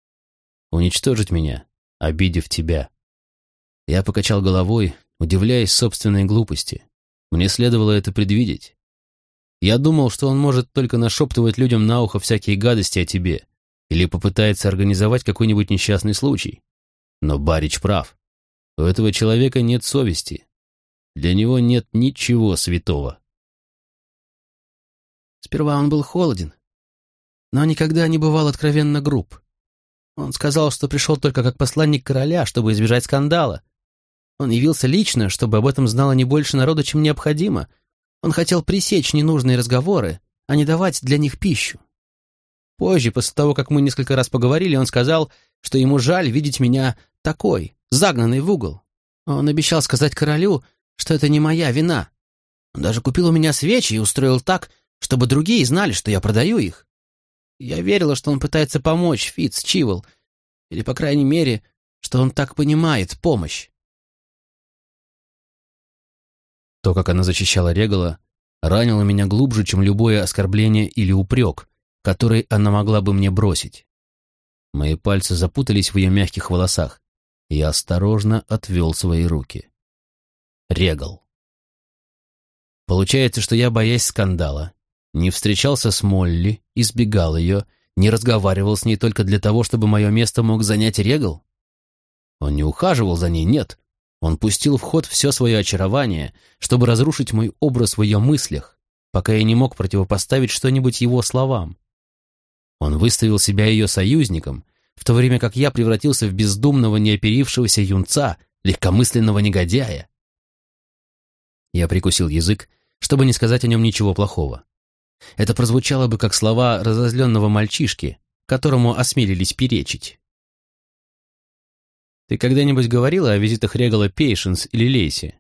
Уничтожить меня, обидев тебя». Я покачал головой, удивляясь собственной глупости. Мне следовало это предвидеть. Я думал, что он может только нашептывать людям на ухо всякие гадости о тебе или попытается организовать какой-нибудь несчастный случай. Но Барич прав. У этого человека нет совести. Для него нет ничего святого. Сперва он был холоден, но никогда не бывал откровенно груб. Он сказал, что пришел только как посланник короля, чтобы избежать скандала, он явился лично, чтобы об этом знало не больше народа, чем необходимо. Он хотел пресечь ненужные разговоры, а не давать для них пищу. Позже, после того, как мы несколько раз поговорили, он сказал, что ему жаль видеть меня такой, загнанный в угол. Он обещал сказать королю, что это не моя вина. Он даже купил у меня свечи и устроил так, чтобы другие знали, что я продаю их. Я верила, что он пытается помочь Фитц Чивол, или, по крайней мере, что он так понимает помощь. То, как она защищала Регала, ранило меня глубже, чем любое оскорбление или упрек, который она могла бы мне бросить. Мои пальцы запутались в ее мягких волосах. Я осторожно отвел свои руки. Регал. Получается, что я, боясь скандала, не встречался с Молли, избегал ее, не разговаривал с ней только для того, чтобы мое место мог занять Регал? Он не ухаживал за ней, нет. Он пустил в ход все свое очарование, чтобы разрушить мой образ в ее мыслях, пока я не мог противопоставить что-нибудь его словам. Он выставил себя ее союзником, в то время как я превратился в бездумного, неоперившегося юнца, легкомысленного негодяя. Я прикусил язык, чтобы не сказать о нем ничего плохого. Это прозвучало бы как слова разозленного мальчишки, которому осмелились перечить. Ты когда-нибудь говорила о визитах Регала Пейшенс или Лейси?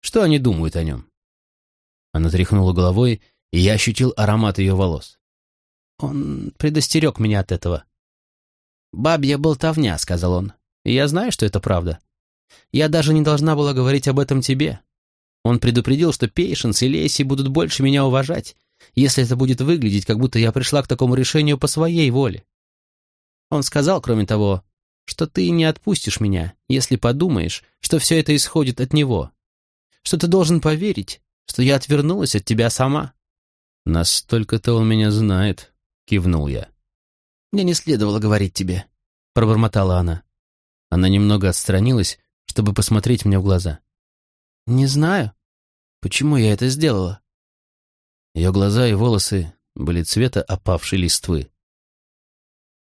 Что они думают о нем?» Она тряхнула головой, и я ощутил аромат ее волос. Он предостерег меня от этого. «Бабья болтовня», — сказал он. «И я знаю, что это правда. Я даже не должна была говорить об этом тебе. Он предупредил, что Пейшенс и Лейси будут больше меня уважать, если это будет выглядеть, как будто я пришла к такому решению по своей воле. Он сказал, кроме того, что ты не отпустишь меня, если подумаешь, что все это исходит от него, что ты должен поверить, что я отвернулась от тебя сама». «Настолько-то он меня знает», — кивнул я. «Мне не следовало говорить тебе», — пробормотала она. Она немного отстранилась, чтобы посмотреть мне в глаза. «Не знаю, почему я это сделала». Ее глаза и волосы были цвета опавшей листвы.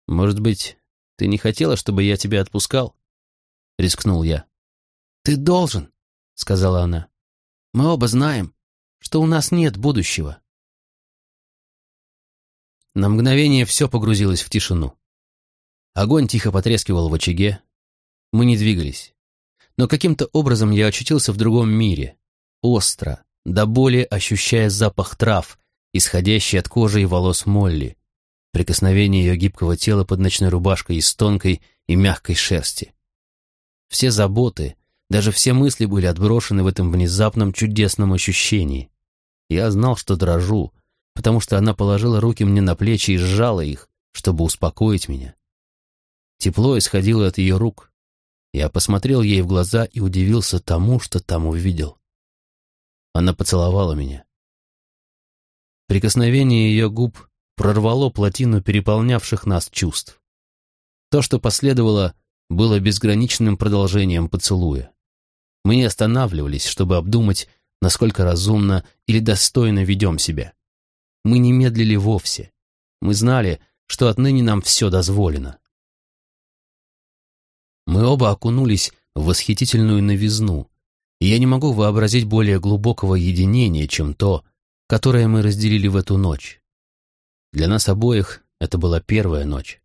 «Может быть, ты не хотела, чтобы я тебя отпускал?» — рискнул я. «Ты должен», — сказала она. «Мы оба знаем, что у нас нет будущего». На мгновение все погрузилось в тишину. Огонь тихо потрескивал в очаге. Мы не двигались. Но каким-то образом я очутился в другом мире. Остро, до боли ощущая запах трав, исходящий от кожи и волос Молли, прикосновение ее гибкого тела под ночной рубашкой из тонкой и мягкой шерсти. Все заботы, даже все мысли были отброшены в этом внезапном чудесном ощущении. Я знал, что дрожу, потому что она положила руки мне на плечи и сжала их, чтобы успокоить меня. Тепло исходило от ее рук. Я посмотрел ей в глаза и удивился тому, что там увидел. Она поцеловала меня. Прикосновение ее губ прорвало плотину переполнявших нас чувств. То, что последовало, было безграничным продолжением поцелуя. Мы не останавливались, чтобы обдумать, насколько разумно или достойно ведем себя. Мы не медлили вовсе. Мы знали, что отныне нам все дозволено. Мы оба окунулись в восхитительную новизну, и я не могу вообразить более глубокого единения, чем то, которое мы разделили в эту ночь. Для нас обоих это была первая ночь.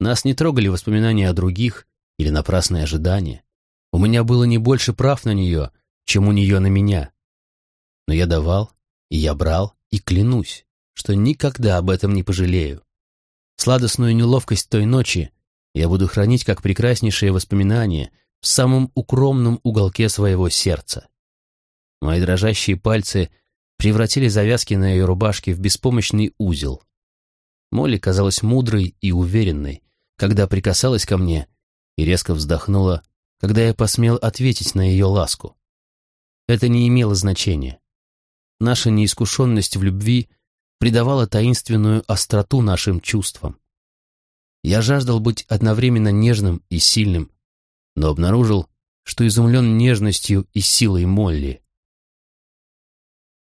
Нас не трогали воспоминания о других или напрасные ожидания. У меня было не больше прав на нее, чем у нее на меня. Но я давал, и я брал, и клянусь, что никогда об этом не пожалею. Сладостную неловкость той ночи я буду хранить как прекраснейшее воспоминание в самом укромном уголке своего сердца. Мои дрожащие пальцы превратили завязки на ее рубашке в беспомощный узел. Молли казалась мудрой и уверенной, когда прикасалась ко мне, и резко вздохнула, когда я посмел ответить на ее ласку. Это не имело значения. Наша неискушенность в любви придавала таинственную остроту нашим чувствам. Я жаждал быть одновременно нежным и сильным, но обнаружил, что изумлен нежностью и силой Молли.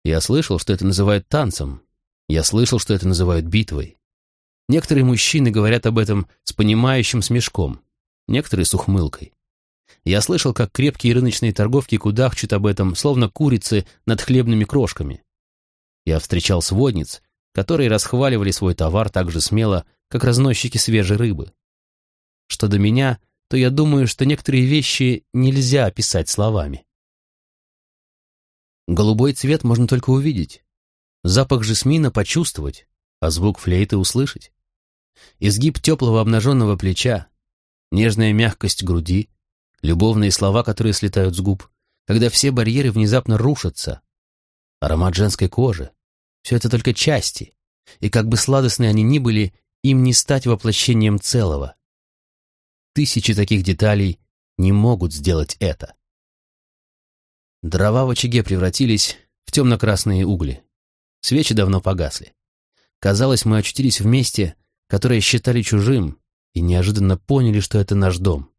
Я слышал, что это называют танцем. Я слышал, что это называют битвой. Некоторые мужчины говорят об этом с понимающим смешком, некоторые с ухмылкой. Я слышал, как крепкие рыночные торговки кудахчут об этом, словно курицы над хлебными крошками. Я встречал сводниц, которые расхваливали свой товар так же смело, как разносчики свежей рыбы. Что до меня, то я думаю, что некоторые вещи нельзя описать словами. Голубой цвет можно только увидеть, запах жасмина почувствовать, а звук флейты услышать. Изгиб теплого обнаженного плеча, нежная мягкость груди, любовные слова, которые слетают с губ, когда все барьеры внезапно рушатся. Аромат женской кожи — все это только части, и как бы сладостны они ни были, им не стать воплощением целого. Тысячи таких деталей не могут сделать это. Дрова в очаге превратились в темно-красные угли. Свечи давно погасли. Казалось, мы очутились в месте, которое считали чужим, и неожиданно поняли, что это наш дом.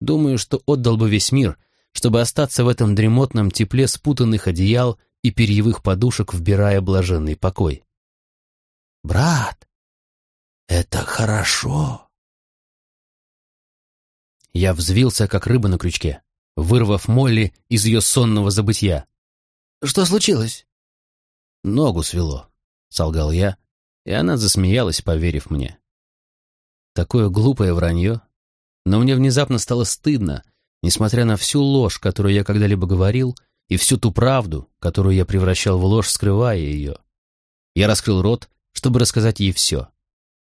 Думаю, что отдал бы весь мир, чтобы остаться в этом дремотном тепле спутанных одеял и перьевых подушек, вбирая блаженный покой. «Брат, это хорошо!» Я взвился, как рыба на крючке, вырвав Молли из ее сонного забытья. «Что случилось?» «Ногу свело», — солгал я, и она засмеялась, поверив мне. Такое глупое вранье, но мне внезапно стало стыдно, несмотря на всю ложь, которую я когда-либо говорил, и всю ту правду, которую я превращал в ложь, скрывая ее. Я раскрыл рот, чтобы рассказать ей все.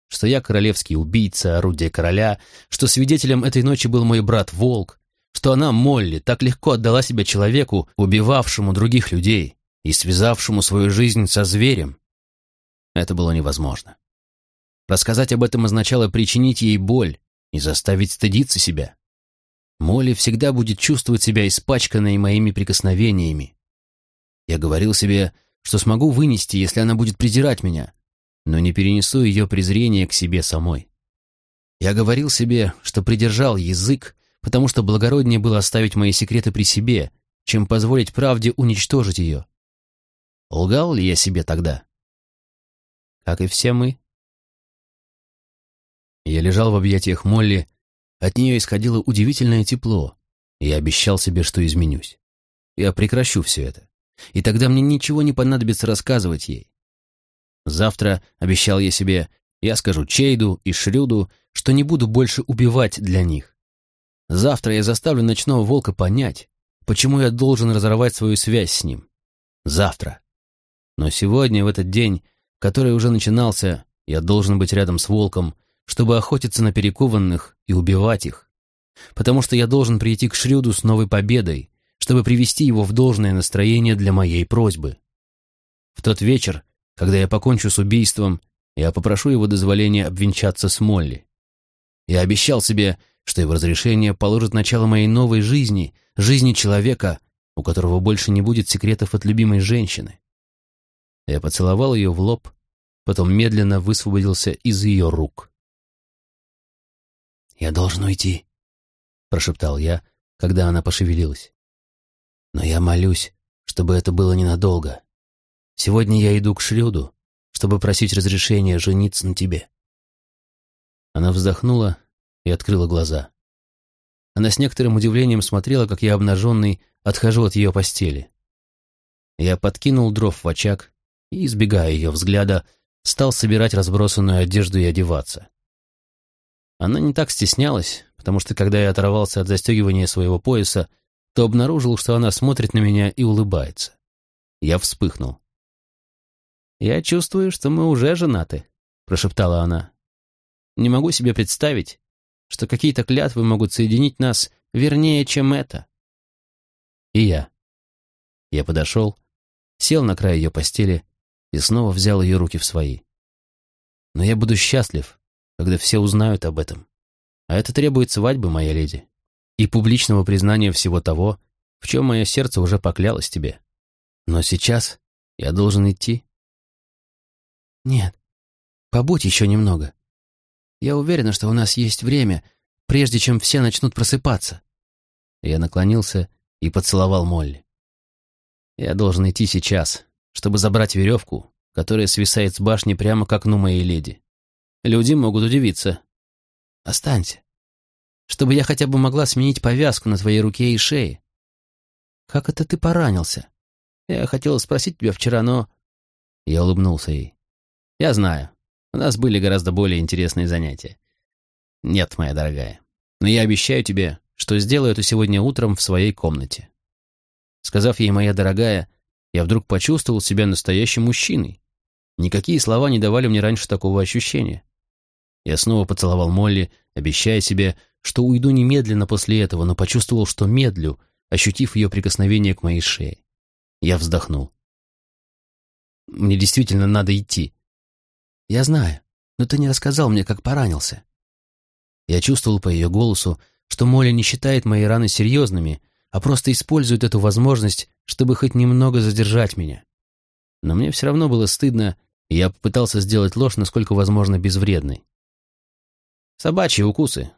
Что я королевский убийца, орудие короля, что свидетелем этой ночи был мой брат Волк, что она, Молли, так легко отдала себя человеку, убивавшему других людей и связавшему свою жизнь со зверем. Это было невозможно. Рассказать об этом означало причинить ей боль, и заставить стыдиться себя. Молли всегда будет чувствовать себя испачканной моими прикосновениями. Я говорил себе, что смогу вынести, если она будет презирать меня, но не перенесу ее презрение к себе самой. Я говорил себе, что придержал язык, потому что благороднее было оставить мои секреты при себе, чем позволить правде уничтожить ее. Лгал ли я себе тогда? Как и все мы, я лежал в объятиях Молли, от нее исходило удивительное тепло, Я обещал себе, что изменюсь. Я прекращу все это. И тогда мне ничего не понадобится рассказывать ей. Завтра, обещал я себе, я скажу Чейду и Шрюду, что не буду больше убивать для них. Завтра я заставлю ночного волка понять, почему я должен разорвать свою связь с ним. Завтра. Но сегодня, в этот день, который уже начинался, я должен быть рядом с волком, чтобы охотиться на перекованных и убивать их. Потому что я должен прийти к Шрюду с новой победой, чтобы привести его в должное настроение для моей просьбы. В тот вечер, когда я покончу с убийством, я попрошу его дозволения обвенчаться с Молли. Я обещал себе, что его разрешение положит начало моей новой жизни, жизни человека, у которого больше не будет секретов от любимой женщины. Я поцеловал ее в лоб, потом медленно высвободился из ее рук. «Я должен уйти», — прошептал я, когда она пошевелилась. «Но я молюсь, чтобы это было ненадолго. Сегодня я иду к Шрюду, чтобы просить разрешения жениться на тебе». Она вздохнула и открыла глаза. Она с некоторым удивлением смотрела, как я обнаженный отхожу от ее постели. Я подкинул дров в очаг и, избегая ее взгляда, стал собирать разбросанную одежду и одеваться. Она не так стеснялась, потому что когда я оторвался от застегивания своего пояса, то обнаружил, что она смотрит на меня и улыбается. Я вспыхнул. «Я чувствую, что мы уже женаты», — прошептала она. «Не могу себе представить, что какие-то клятвы могут соединить нас вернее, чем это. И я. Я подошел, сел на край ее постели и снова взял ее руки в свои. Но я буду счастлив, когда все узнают об этом. А это требует свадьбы, моя леди, и публичного признания всего того, в чем мое сердце уже поклялось тебе. Но сейчас я должен идти. Нет, побудь еще немного. Я уверена, что у нас есть время, прежде чем все начнут просыпаться. Я наклонился и поцеловал Молли. Я должен идти сейчас, чтобы забрать веревку, которая свисает с башни прямо к окну моей леди. Люди могут удивиться. Останься, чтобы я хотя бы могла сменить повязку на твоей руке и шее. Как это ты поранился? Я хотела спросить тебя вчера, но... Я улыбнулся ей. Я знаю, у нас были гораздо более интересные занятия. Нет, моя дорогая, но я обещаю тебе, что сделаю это сегодня утром в своей комнате. Сказав ей «моя дорогая», я вдруг почувствовал себя настоящим мужчиной. Никакие слова не давали мне раньше такого ощущения. Я снова поцеловал Молли, обещая себе, что уйду немедленно после этого, но почувствовал, что медлю, ощутив ее прикосновение к моей шее. Я вздохнул. Мне действительно надо идти. «Я знаю, но ты не рассказал мне, как поранился». Я чувствовал по ее голосу, что Молли не считает мои раны серьезными, а просто использует эту возможность, чтобы хоть немного задержать меня. Но мне все равно было стыдно, и я попытался сделать ложь, насколько возможно, безвредной. Собачьи укусы.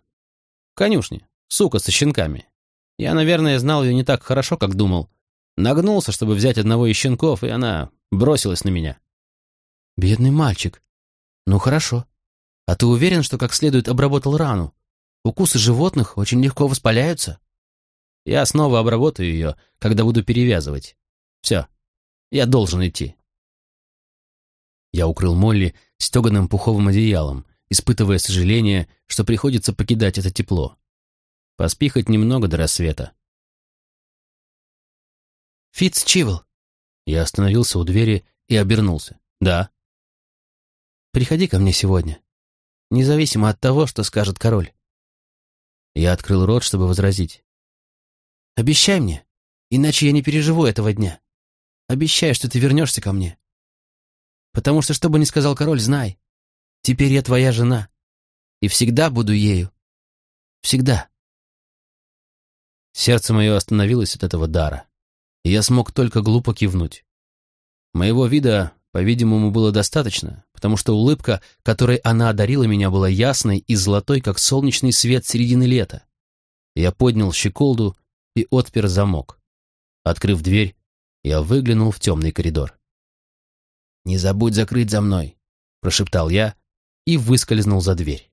Конюшни. Сука со щенками. Я, наверное, знал ее не так хорошо, как думал. Нагнулся, чтобы взять одного из щенков, и она бросилась на меня. «Бедный мальчик», «Ну хорошо. А ты уверен, что как следует обработал рану? Укусы животных очень легко воспаляются?» «Я снова обработаю ее, когда буду перевязывать. Все, я должен идти». Я укрыл Молли стеганым пуховым одеялом, испытывая сожаление, что приходится покидать это тепло. Поспи хоть немного до рассвета. «Фитц Чивл!» Я остановился у двери и обернулся. «Да». Приходи ко мне сегодня, независимо от того, что скажет король». Я открыл рот, чтобы возразить. «Обещай мне, иначе я не переживу этого дня. Обещай, что ты вернешься ко мне. Потому что, что бы ни сказал король, знай, теперь я твоя жена, и всегда буду ею. Всегда». Сердце мое остановилось от этого дара, и я смог только глупо кивнуть. Моего вида по-видимому, было достаточно, потому что улыбка, которой она одарила меня, была ясной и золотой, как солнечный свет середины лета. Я поднял щеколду и отпер замок. Открыв дверь, я выглянул в темный коридор. «Не забудь закрыть за мной», — прошептал я и выскользнул за дверь.